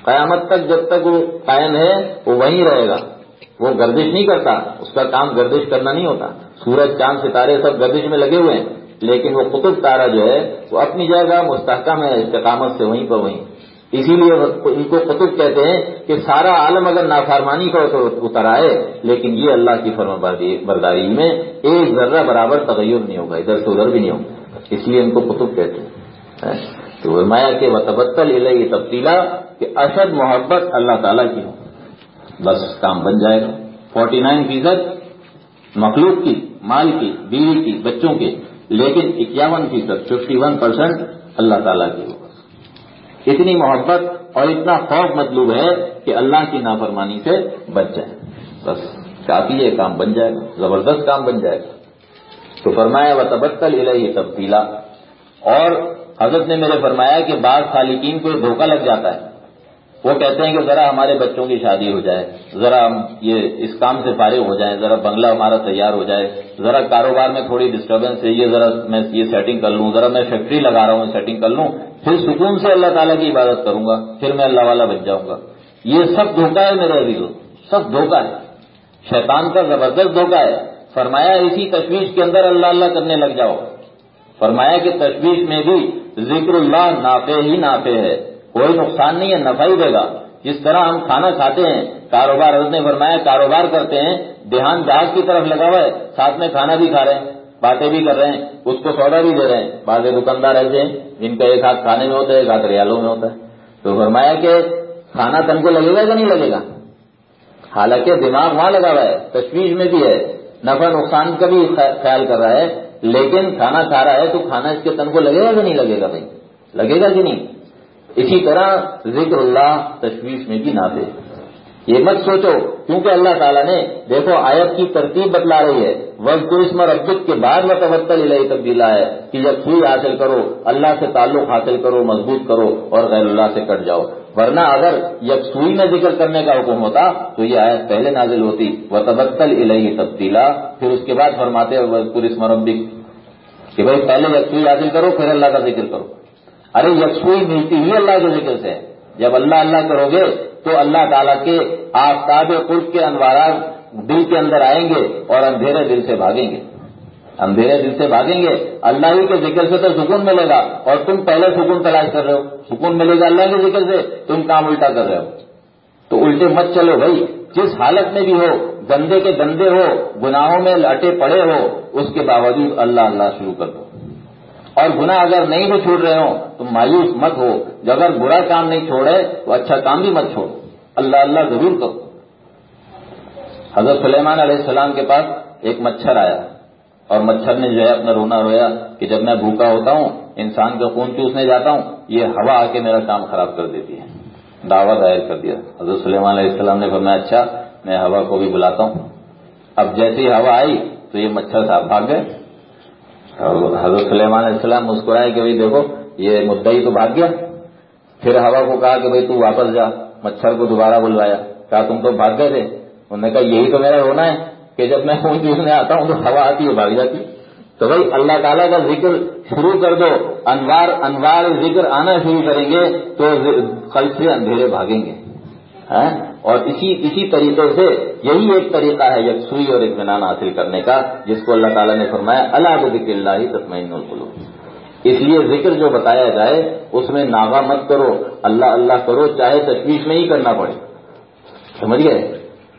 قیامت تک جب تک وہ قائم ہے، وہ وہیں رہے گا۔ وہ گردش نہیں کرتا، اس کا کام گردش کرنا نہیں ہوتا۔ سورج، چاند، ستارے سب گردش میں لگے ہوئے ہیں، لیکن وہ قطب تارا جو ہے، وہ اپنی جگہ مستحکم ہے، استقامت سے وہیں پر وہیں۔ اسی لیے ان کو قطب کہتے ہیں کہ سارا عالم اگر نافرمانی کا اتر آئے، لیکن یہ اللہ کی فرم برداری میں ایک ذرہ برابر تغیر نہیں ہوگا، ادھر سے ادھر بھی نہیں ہوگا۔ اس لیے ان کو قطب کہتے ہیں۔ ہاں؟ تو مایا کے وطبتل یہ تبدیلا کہ اشد محبت اللہ تعالیٰ کی ہو۔ بس کام بن جائے گا۔ فورٹی نائن فیصد مخلوق کی، مال کی، بیوی کی، بچوں کے لیکن اکیاون فیصد، ففٹی ون پرسینٹ اللہ تعالیٰ کی ہوگا اتنی محبت اور اتنا خوف مطلوب ہے کہ اللہ کی نافرمانی سے بچ جائے۔ بس کافی یہ کام بن جائے گا، زبردست کام بن جائے گا۔ تو فرمایا و تبتل الہی تبدیلا اور حضرت نے میرے فرمایا کہ بعض خالقین کو دھوکہ لگ جاتا ہے۔ وہ کہتے ہیں کہ ذرا ہمارے بچوں کی شادی ہو جائے، ذرا ہم یہ اس کام سے فارغ ہو جائیں، ذرا بنگلہ ہمارا تیار ہو جائے، ذرا کاروبار میں تھوڑی ڈسٹربینس ہے، یہ ذرا میں یہ سیٹنگ کر لوں، ذرا میں فیکٹری لگا رہا ہوں سیٹنگ کر لوں۔ پھر سکون سے اللہ تعالیٰ کی عبادت کروں گا، پھر میں اللہ والا بچ جاؤں گا۔ یہ سب دھوکہ ہے میرے عزیزوں سب دھوکہ ہے۔ شیطان کا زبردست دھوکہ ہے۔ فرمایا اسی تشویش کے اندر اللہ اللہ کرنے لگ جاؤ۔ فرمایا کہ تشویش میں بھی ذکر اللہ نافع ہی نافع ہے۔ کوئی نقصان نہیں ہے، نفع ہی دے گا۔ جس طرح ہم کھانا کھاتے ہیں، کاروبار نے فرمایا کاروبار کرتے ہیں، دھیان جہاز کی طرف لگا ہوا ہے، ساتھ میں کھانا بھی کھا رہے ہیں۔ باتیں بھی کر رہے ہیں، اس کو سودا بھی دے رہے ہیں۔ بعض دکاندار ایسے ہیں جن کا ایک ہاتھ کھانے میں ہوتا ہے، ایک ہاتھ ریالوں میں ہوتا ہے۔ تو فرمایا کہ کھانا تن کو لگے گا یا نہیں لگے گا؟ حالانکہ دماغ وہاں لگا ہوا ہے، تشویش میں بھی ہے۔ نفع نقصان کا بھی خیال کر رہا ہے، لیکن کھانا کھا رہا ہے تو کھانا اس کے تن کو لگے گا کہ نہیں لگے گا بھائی؟ لگے گا کہ نہیں؟ اسی طرح ذکر اللہ تشویش میں بھی نہ دے یہ مت سوچو، کیونکہ اللہ تعالیٰ نے، دیکھو، آیت کی ترتیب بتلا رہی ہے۔ وقت کو اس کے بعد میں توتل الہی تبدیلا ہے کہ جب سوئی حاصل کرو، اللہ سے تعلق حاصل کرو، مضبوط کرو اور غیر اللہ سے کٹ جاؤ۔ ورنہ اگر یکسوئی میں ذکر کرنے کا حکم ہوتا، تو یہ آیت پہلے نازل ہوتی۔ وہ تبتل الہی تبدیلا پھر اس کے بعد فرماتے پولیس مربی کہ بھائی، پہلے یکسوئی حاصل کرو، پھر اللہ کا ذکر کرو۔ ارے یکسوئی ملتی ہی اللہ کے ذکر سے، جب اللہ اللہ کرو گے تو اللہ تعالیٰ کے آفتاب قرب کے انوارات دل کے اندر آئیں گے اور اندھیرے دل سے بھاگیں گے۔ اندھیرے دل سے بھاگیں گے۔ اللہ ہی کے ذکر سے تو سکون ملے گا اور تم پہلے سکون تلاش کر رہے ہو۔ سکون ملے گا اللہ کے ذکر سے، تم کام الٹا کر رہے ہو۔ تو الٹے مت چلو بھائی۔ جس حالت میں بھی ہو، گندے کے گندے ہو، گناہوں میں لاٹے پڑے ہو، اس کے باوجود اللہ اللہ شروع کر دو۔ اور گناہ اگر نہیں بھی چھوڑ رہے ہو تو مایوس مت ہو۔ جو اگر برا کام نہیں چھوڑے تو اچھا کام بھی مت چھوڑو اللہ اللہ ضرور کرو۔ حضرت سلیمان علیہ السلام کے پاس ایک مچھر آیا۔ اور مچھر نے جو ہے اپنا رونا رویا کہ جب میں بھوکا ہوتا ہوں، انسان کا خون چوسنے جاتا ہوں، یہ ہوا آ کے میرا کام خراب کر دیتی ہے۔ دعویٰ دائر کر دیا۔ حضرت سلیمان علیہ السلام نے فرمایا اچھا میں ہوا کو بھی بلاتا ہوں۔ اب جیسی ہوا آئی، تو یہ مچھر صاحب بھاگ گئے۔ حضرت سلیمان علیہ السلام مسکرائے کہ بھائی دیکھو، یہ مدعی تو بھاگ گیا۔ پھر ہوا کو کہا کہ بھائی تو واپس جا، مچھر کو دوبارہ بلوایا۔ کہا، تم تو بھاگ گئے تھے۔ انہوں نے کہا، یہی تو میرا ہونا ہے کہ جب میں خون پیسنے آتا ہوں تو ہوا آتی ہے، بھاگ جاتی تو بھائی اللہ تعالیٰ کا ذکر شروع کر دو۔ انوار انوار ذکر آنا شروع کریں گے تو کل سے اندھیرے بھاگیں گے۔ ہاں؟ اور اسی اسی طریقے سے یہی ایک طریقہ ہے یکسوئی اور اطمینان حاصل کرنے کا، جس کو اللہ تعالیٰ نے فرمایا اللہ ذکر اللہ ہی تسمین القلوب۔ اس لیے ذکر جو بتایا جائے، اس میں ناغا مت کرو، اللہ اللہ کرو، چاہے تشویش میں ہی کرنا پڑے۔ سمجھیے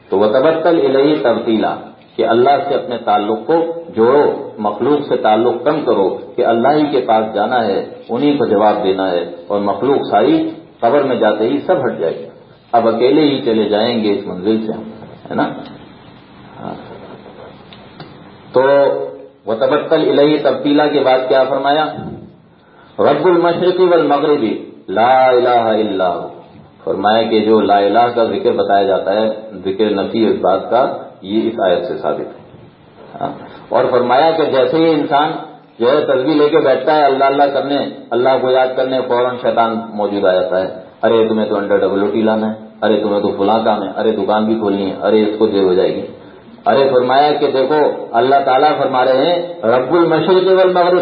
تو وہ تبتل الہی تبدیلا کہ اللہ سے اپنے تعلق کو جوڑو، مخلوق سے تعلق کم کرو، کہ اللہ ہی کے پاس جانا ہے، انہی کو جواب دینا ہے، اور مخلوق ساری قبر میں جاتے ہی سب ہٹ جائے گی۔ اب اکیلے ہی چلے جائیں گے اس منزل سے ہم، ہے نا؟ تو وہ تبتل الہی تبدیلا کے بعد کیا فرمایا؟ رب المشرقی والمغربی لا الہ الا فرمایا کہ جو لا الہ کا ذکر بتایا جاتا ہے، ذکر نفی اس بات کا، یہ اس آیت سے ثابت ہے۔ ہاں؟ اور فرمایا کہ جیسے ہی انسان جو ہے تصویر لے کے بیٹھتا ہے، اللہ اللہ کرنے، اللہ کو یاد کرنے، فوراً شیطان موجود آ جاتا ہے۔ ارے تمہیں تو انڈر ڈبل ٹی لانا ہے۔ ارے تمہیں تو فلاں کام ہے، ارے دکان بھی کھولنی ہے، ارے اس کو دیر ہو جائے گی۔ ارے فرمایا کہ دیکھو، اللہ تعالیٰ فرما رہے ہیں، رب المشرق والمغرب۔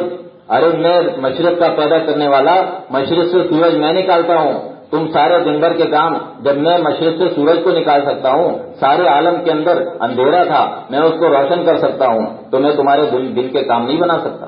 ارے میں مشرق کا پیدا کرنے والا، مشرق سے سورج میں نکالتا ہوں۔ تم سارے دن بھر کے کام، جب میں مشرق سے سورج کو نکال سکتا ہوں، سارے عالم کے اندر اندھیرا تھا، میں اس کو روشن کر سکتا ہوں، تو میں تمہارے دن کے کام نہیں بنا سکتا۔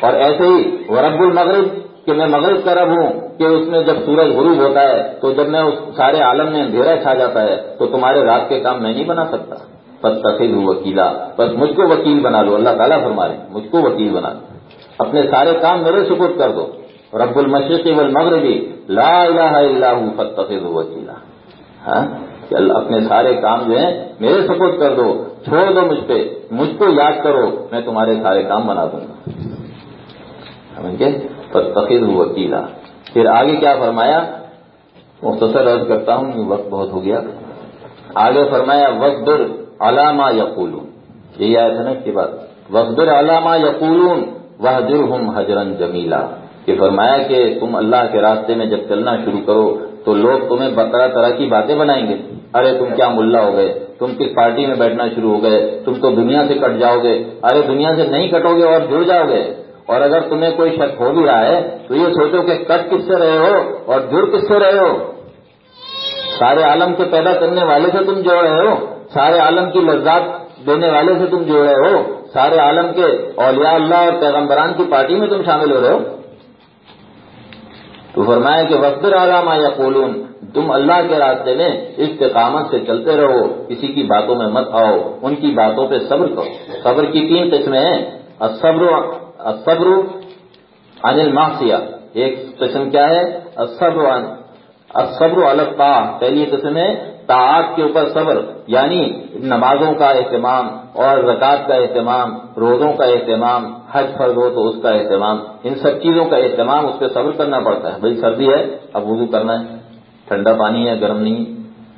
اور ایسے ہی ورب المغرب کہ میں مغرب کا رب ہوں، کہ اس میں جب سورج غروب ہوتا ہے، تو جب میں اس سارے عالم میں اندھیرا چھا جاتا ہے، تو تمہارے رات کے کام میں نہیں بنا سکتا۔ بس تفیل ہوں وکیلا بس مجھ کو وکیل بنا لو، اللہ تعالیٰ فرما رہے مجھ کو وکیل بنا لو۔ اپنے سارے کام میرے سپورٹ کر دو۔ رب المشرق والمغربی لا الہ الا ہوں فتخذ وکیلا ہاں؟ اپنے سارے کام جو ہیں میرے سپورٹ کر دو۔ چھوڑ دو مجھ پہ، مجھ کو یاد کرو، میں تمہارے سارے کام بنا دوں گا۔ فتخذ وکیلا پھر آگے کیا فرمایا؟ مختصر عرض کرتا ہوں وقت بہت ہو گیا۔ آگے فرمایا وقبر علامہ یقول یہی آیا تھا نا اس کے بعد۔ وقبر علامہ یقولون وہ درہم حجرن جمیلا کہ فرمایا کہ تم اللہ کے راستے میں جب چلنا شروع کرو، تو لوگ تمہیں طرح طرح کی باتیں بنائیں گے۔ ارے تم کیا ملا ہو گئے؟ تم کس پارٹی میں بیٹھنا شروع ہو گئے؟ تم تو دنیا سے کٹ جاؤ گے۔ ارے دنیا سے نہیں کٹو گے اور جڑ جاؤ گے۔ اور اگر تمہیں کوئی شک ہو بھی رہا ہے، تو یہ سوچو کہ کٹ کس سے رہے ہو اور جڑ کس سے رہے ہو؟ سارے عالم کے پیدا کرنے والے سے تم جوڑ رہے ہو؟ سارے عالم کی لذات دینے والے سے تم جڑ رہے ہو؟ سارے عالم کے اولیاء اللہ اور پیغمبران کی پارٹی میں تم شامل ہو رہے ہو؟ تو فرمایا کہ وقت علامہ یا قولون تم اللہ کے راستے میں استقامت سے چلتے رہو کسی کی باتوں میں مت آؤ، ان کی باتوں پہ صبر کرو۔ صبر کی تین قسمیں ہیں۔ صبر عن المعصیہ ایک قسم کیا ہے؟ صبر الفا پہلی قسم ہے تعات کے اوپر صبر یعنی نمازوں کا اہتمام اور زکوٰۃ کا اہتمام، روزوں کا اہتمام، حج فرض ہو تو اس کا اہتمام۔ ان سب چیزوں کا اہتمام اس پہ صبر کرنا پڑتا ہے۔ بھائی سردی ہے، اب وضو کرنا ہے۔ ٹھنڈا پانی ہے، گرم نہیں۔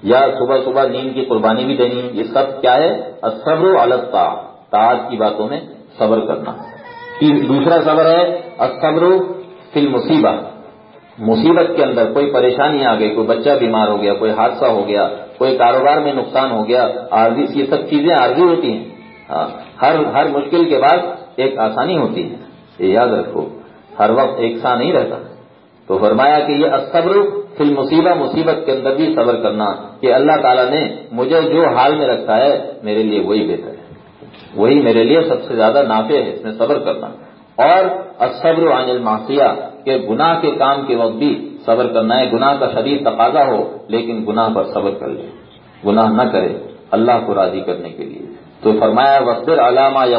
یا صبح صبح نیند کی قربانی بھی دینی یہ سب کیا ہے؟ صبر و الفا تعات کی باتوں میں صبر کرنا۔ دوسرا صبر ہے صبر فل مصیبت مصیبت کے اندر کوئی پریشانی آ گئی کوئی بچہ بیمار ہو گیا کوئی حادثہ ہو گیا کوئی کاروبار میں نقصان ہو گیا عارضی یہ سب چیزیں عارضی ہوتی ہیں۔ ہاں، ہر ہر مشکل کے بعد ایک آسانی ہوتی ہے۔ یہ یاد رکھو ہر وقت ایک سا نہیں رہتا۔ تو فرمایا کہ یہ صبر فل مصیبہ مصیبت کے اندر بھی صبر کرنا کہ اللہ تعالیٰ نے مجھے جو حال میں رکھا ہے میرے لیے وہی بہتر ہے۔ وہی میرے لیے سب سے زیادہ نافع ہے اس میں صبر کرنا۔ اور صبر عن المعصیہ، کہ گناہ کے کام کے وقت بھی صبر کرنا ہے۔ گناہ کا شدید تقاضا ہو، لیکن گناہ پر صبر کر لے۔ گناہ نہ کرے اللہ کو راضی کرنے کے لیے۔ تو فرمایا وقبر علامہ یا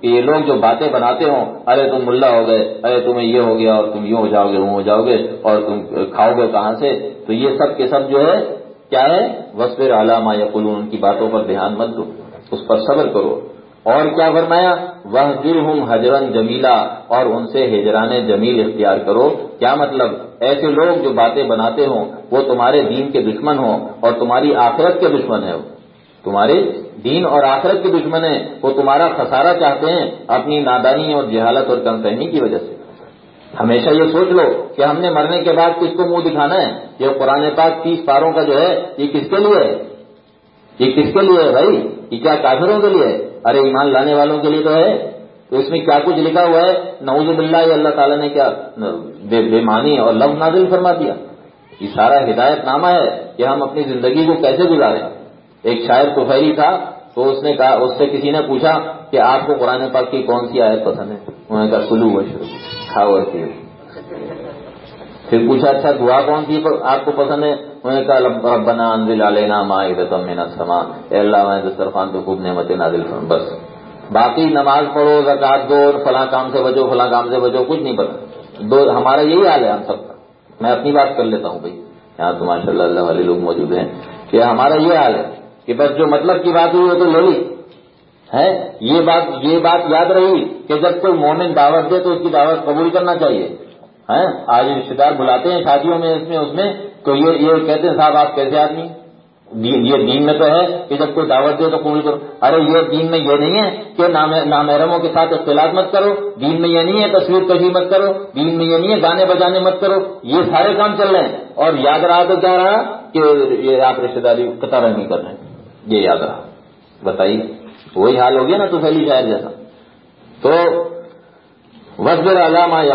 کہ یہ لوگ جو باتیں بناتے ہوں، ارے تم ملا ہو گئے، ارے تمہیں یہ ہو گیا اور تم یوں ہو جاؤ گے، وہ ہو جاؤ گے، اور تم کھاؤ گے کہاں سے؟ تو یہ سب کے سب جو ہے، کیا ہے؟ وصبر علامہ یا ان کی باتوں پر دھیان مت دو۔ اس پر صبر کرو۔ اور کیا فرمایا؟ وہ دل ہوں حجرن جمیلا اور ان سے ہجران جمیل اختیار کرو۔ کیا مطلب؟ ایسے لوگ جو باتیں بناتے ہوں، وہ تمہارے دین کے دشمن ہوں اور تمہاری آخرت کے دشمن ہے تمہارے دین اور آخرت کے دشمن ہیں، وہ تمہارا خسارہ چاہتے ہیں اپنی نادانی اور جہالت اور کم فہمی کی وجہ سے۔ ہمیشہ یہ سوچ لو کہ ہم نے مرنے کے بعد کس کو منہ دکھانا ہے۔ یہ قرآن پاک تیس پاروں کا جو ہے، یہ کس کے لیے ہے؟ یہ کس کے لیے ہے بھائی؟ یہ کیا کافروں کے لیے ہے؟ ارے، ایمان لانے والوں کے لیے تو ہے۔ تو اس میں کیا کچھ لکھا ہوا ہے؟ نعوذ باللہ، یہ اللہ تعالیٰ نے کیا بے مانی اور لفظ نازل فرما دیا۔ یہ سارا ہدایت نامہ ہے کہ ہم اپنی زندگی کو کیسے گزارے ایک شاعر توفیری تھا، تو اس نے کہا، اس سے کسی نے پوچھا کہ آپ کو قرآن پاک کی کون سی آیت پسند ہے؟ انہوں نے کہا، سلو ہوا شروع کھاؤ پھر پوچھا اچھا دعا کون سی آپ کو پسند ہے؟ انہوں نے کہا ربنا انزل علینا من السماء. اے اللہ، میں دسترخوان تو خوب نعمت نازل فرما بس۔ باقی نماز پڑھو زکات دو، فلاں کام سے بچو، فلاں کام سے بچو، کچھ نہیں پتا۔ دو، ہمارا یہی حال ہے ہم سب کا۔ میں اپنی بات کر لیتا ہوں بھائی۔ یہاں تو ماشاء اللہ اللہ والے لوگ موجود ہیں کہ ہمارا یہ حال ہے کہ بس جو مطلب کی بات ہوئی وہ تو لے لی ہے یہ بات یہ بات یاد رہی کہ جب کوئی مومن دعوت دے تو اس کی دعوت قبول کرنا چاہیے۔ آج رشتے دار بلاتے ہیں شادیوں میں، اس میں اس میں، تو یہ یہ کہتے ہیں صاحب، آپ کیسے آدمی؟ یہ دین میں تو ہے کہ جب کوئی دعوت دے تو قبول کرو۔ ارے، یہ دین میں یہ نہیں ہے کہ نامحرموں کے ساتھ اختلاط مت کرو۔ دین میں یہ نہیں ہے تصویر کشی مت کرو۔ دین میں یہ نہیں ہے گانے بجانے مت کرو۔ یہ سارے کام چل رہے ہیں۔ اور یاد رہا تو کیا رہا کہ یہ آپ رشتے داری قطار نہیں کر رہے ہیں۔ یہ یاد رہا۔ بتائیے، وہی حال ہو گیا نا تو پہلی شاید جیسا۔ تو وزبر علامہ یا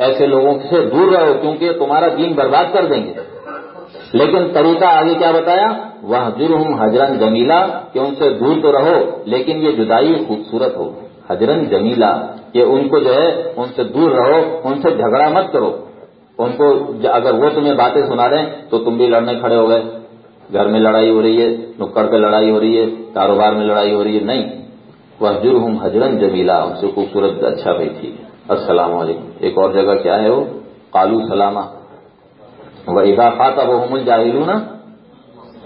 ایسے لوگوں سے دور رہو، کیونکہ تمہارا دین برباد کر دیں گے۔ لیکن طریقہ آگے کیا بتایا؟ وہ جرم حجرن جمیلا کہ ان سے دور تو رہو، لیکن یہ جدائی خوبصورت ہو۔ حجرن جمیلا کہ ان کو جو ہے، ان سے دور رہو، ان سے جھگڑا مت کرو۔ ان کو اگر وہ تمہیں باتیں سنا رہے ہیں تو تم بھی لڑنے کھڑے ہو گئے۔ گھر میں لڑائی ہو رہی ہے، نکڑ پہ لڑائی ہو رہی ہے، کاروبار میں لڑائی ہو رہی ہے، نہیں۔ وہ جرم حجرن جمیلا ان سے خوبصورت اچھا بھائی تھی السلام علیکم۔ ایک اور جگہ کیا ہے وہ؟ کالو سلامہ وہ اضافات اب مل جاہل نا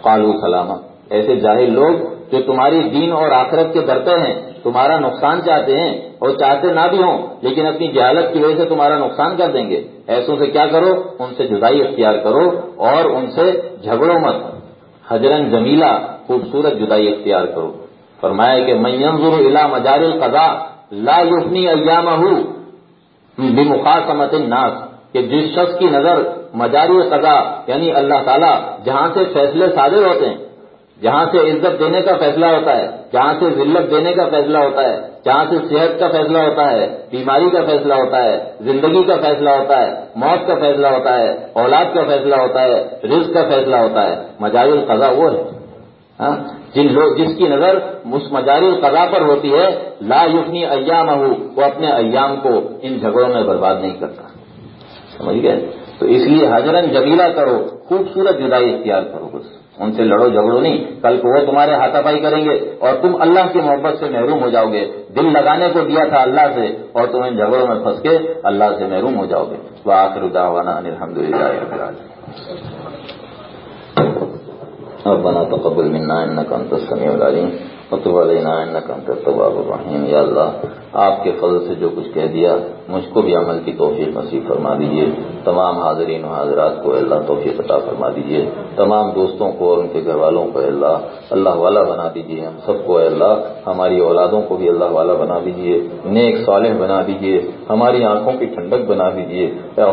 کالو سلامہ ایسے جاہل لوگ جو تمہاری دین اور آخرت کے درتے ہیں، تمہارا نقصان چاہتے ہیں اور چاہتے نہ بھی ہوں، لیکن اپنی جہالت کی وجہ سے تمہارا نقصان کر دیں گے۔ ایسوں سے کیا کرو؟ ان سے جدائی اختیار کرو اور ان سے جھگڑو مت۔ حجرن جمیلا خوبصورت جدائی اختیار کرو۔ فرمایا کہ میں الا مجار القضا لا یفنی ایامہ بمقاسمت الناس، کہ جس شخص کی نظر مجاری قضا یعنی اللہ تعالیٰ، جہاں سے فیصلے صادر ہوتے ہیں، جہاں سے عزت دینے کا فیصلہ ہوتا ہے، جہاں سے ذلت دینے کا فیصلہ ہوتا ہے، جہاں سے صحت کا فیصلہ ہوتا ہے، بیماری کا فیصلہ ہوتا ہے، زندگی کا فیصلہ ہوتا ہے، موت کا فیصلہ ہوتا ہے، اولاد کا فیصلہ ہوتا ہے، رزق کا فیصلہ ہوتا ہے، مجاری القضا وہ ہے۔ ہاں؟ جن لوگ جس کی نظر مجاری القضا پر ہوتی ہے، لا یفنی ایام ہو وہ اپنے ایام کو ان جھگڑوں میں برباد نہیں کرتا۔ سمجھ گئے؟ تو اس لیے حضرت جبیلا کرو، خوبصورت جدائی اختیار کرو بس۔ ان سے لڑو جھگڑو نہیں، کل کو وہ تمہارے ہاتھا پائی کریں گے اور تم اللہ کی محبت سے محروم ہو جاؤ گے۔ دل لگانے کو دیا تھا اللہ سے اور تم ان جھگڑوں میں پھنس کے اللہ سے محروم ہو جاؤ گے۔ وہ آخر داوانا الحمد للہ ربنا تقبل منا انك انت السميع العليم وتب علينا انك انت التواب الرحيم یا اللہ، آپ کے فضل سے جو کچھ کہہ دیا، مجھ کو بھی عمل کی توفیق نصیب فرما دیجیے تمام حاضرین و حاضرات کو اللہ توفیق عطا فرما دیجیے تمام دوستوں کو اور ان کے گھر والوں کو اللہ اللہ والا بنا دیجیے ہم سب کو اللہ، ہماری اولادوں کو بھی اللہ والا بنا دیجیے نیک صالح بنا دیجیے ہماری آنکھوں کی ٹھنڈک بنا دیجیے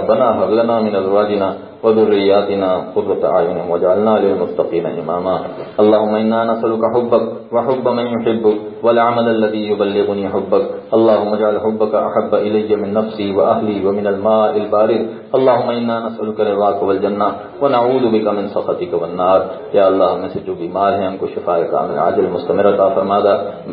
بنا حغلنا من ازواجنا وذرياتنا قرة أعين وجعلنا للمتقين إماما اللهم إنا نسألك حبك وحب من يحبك والعمل الذي يبلغني حبك اللهم اجعل حبك أحب إلي من نفسي وأهلي ومن الماء البارد. اللهم إنا نسألك رضاك والجنة ونعوذ بك من سخطك والنار. یا اللہ ہمیں سے جو بیمار ہیں، ہم کو شفا کامل عاجل مستمر عطا فرما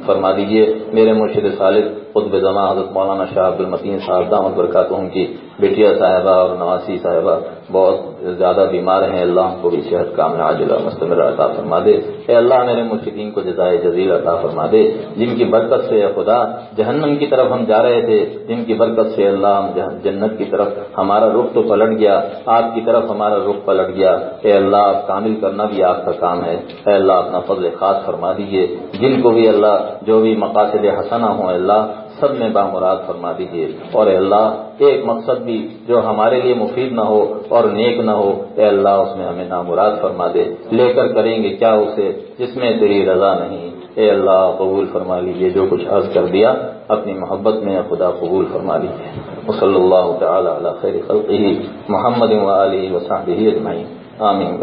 فرما دیجیے، میرے مرشد صالح خطب زماں حضرت مولانا شاہ عبد المتین صاحب دامت برکاتوں کی بیٹیا صاحبہ اور نواسی صاحبہ بہت زیادہ بیمار ہیں۔ اللہ کو بھی صحت کام عاجل مستمر عطا فرما دے۔ اے اللہ میرے مرشدین کو جزائے جزیل عطا فرما دے۔ جن کی برکت سے خدا جہنم کی طرف ہم جا رہے تھے، جن کی برکت سے اللہ ہم جنت کی طرف ہمارا رخ تو پلٹ گیا آپ کی طرف ہمارا رخ پلٹ گیا۔ اے اللہ آپ کامل کرنا بھی آپ کا کام ہے۔ اے اللہ اپنا فضل خاص فرما دیجیے جن کو بھی اللہ جو بھی مقاصد حسنا ہوں اللہ سب میں بامراد فرما دیجیے اور اے اللہ، ایک مقصد بھی جو ہمارے لیے مفید نہ ہو اور نیک نہ ہو، اے اللہ، اس میں ہمیں نامراد فرما دے۔ لے کر کریں گے کیا اسے جس میں تیری رضا نہیں؟ اے اللہ، قبول فرما لیجیے جو کچھ عرض کر دیا، اپنی محبت میں خدا قبول فرما لیجیے صلی اللہ تعالی علی خیر خلقہ۔ محمد علی وسلم اجمعین۔ آمین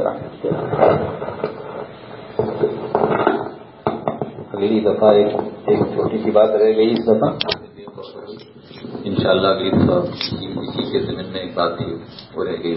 اگلی دفعہ ایک ایک چھوٹی سی بات رہ گئی اس دفعہ۔ ان شاء اللہ اگلی دفعہ اسی کے زمین میں ایک بات تھی، وہ رہ گئی۔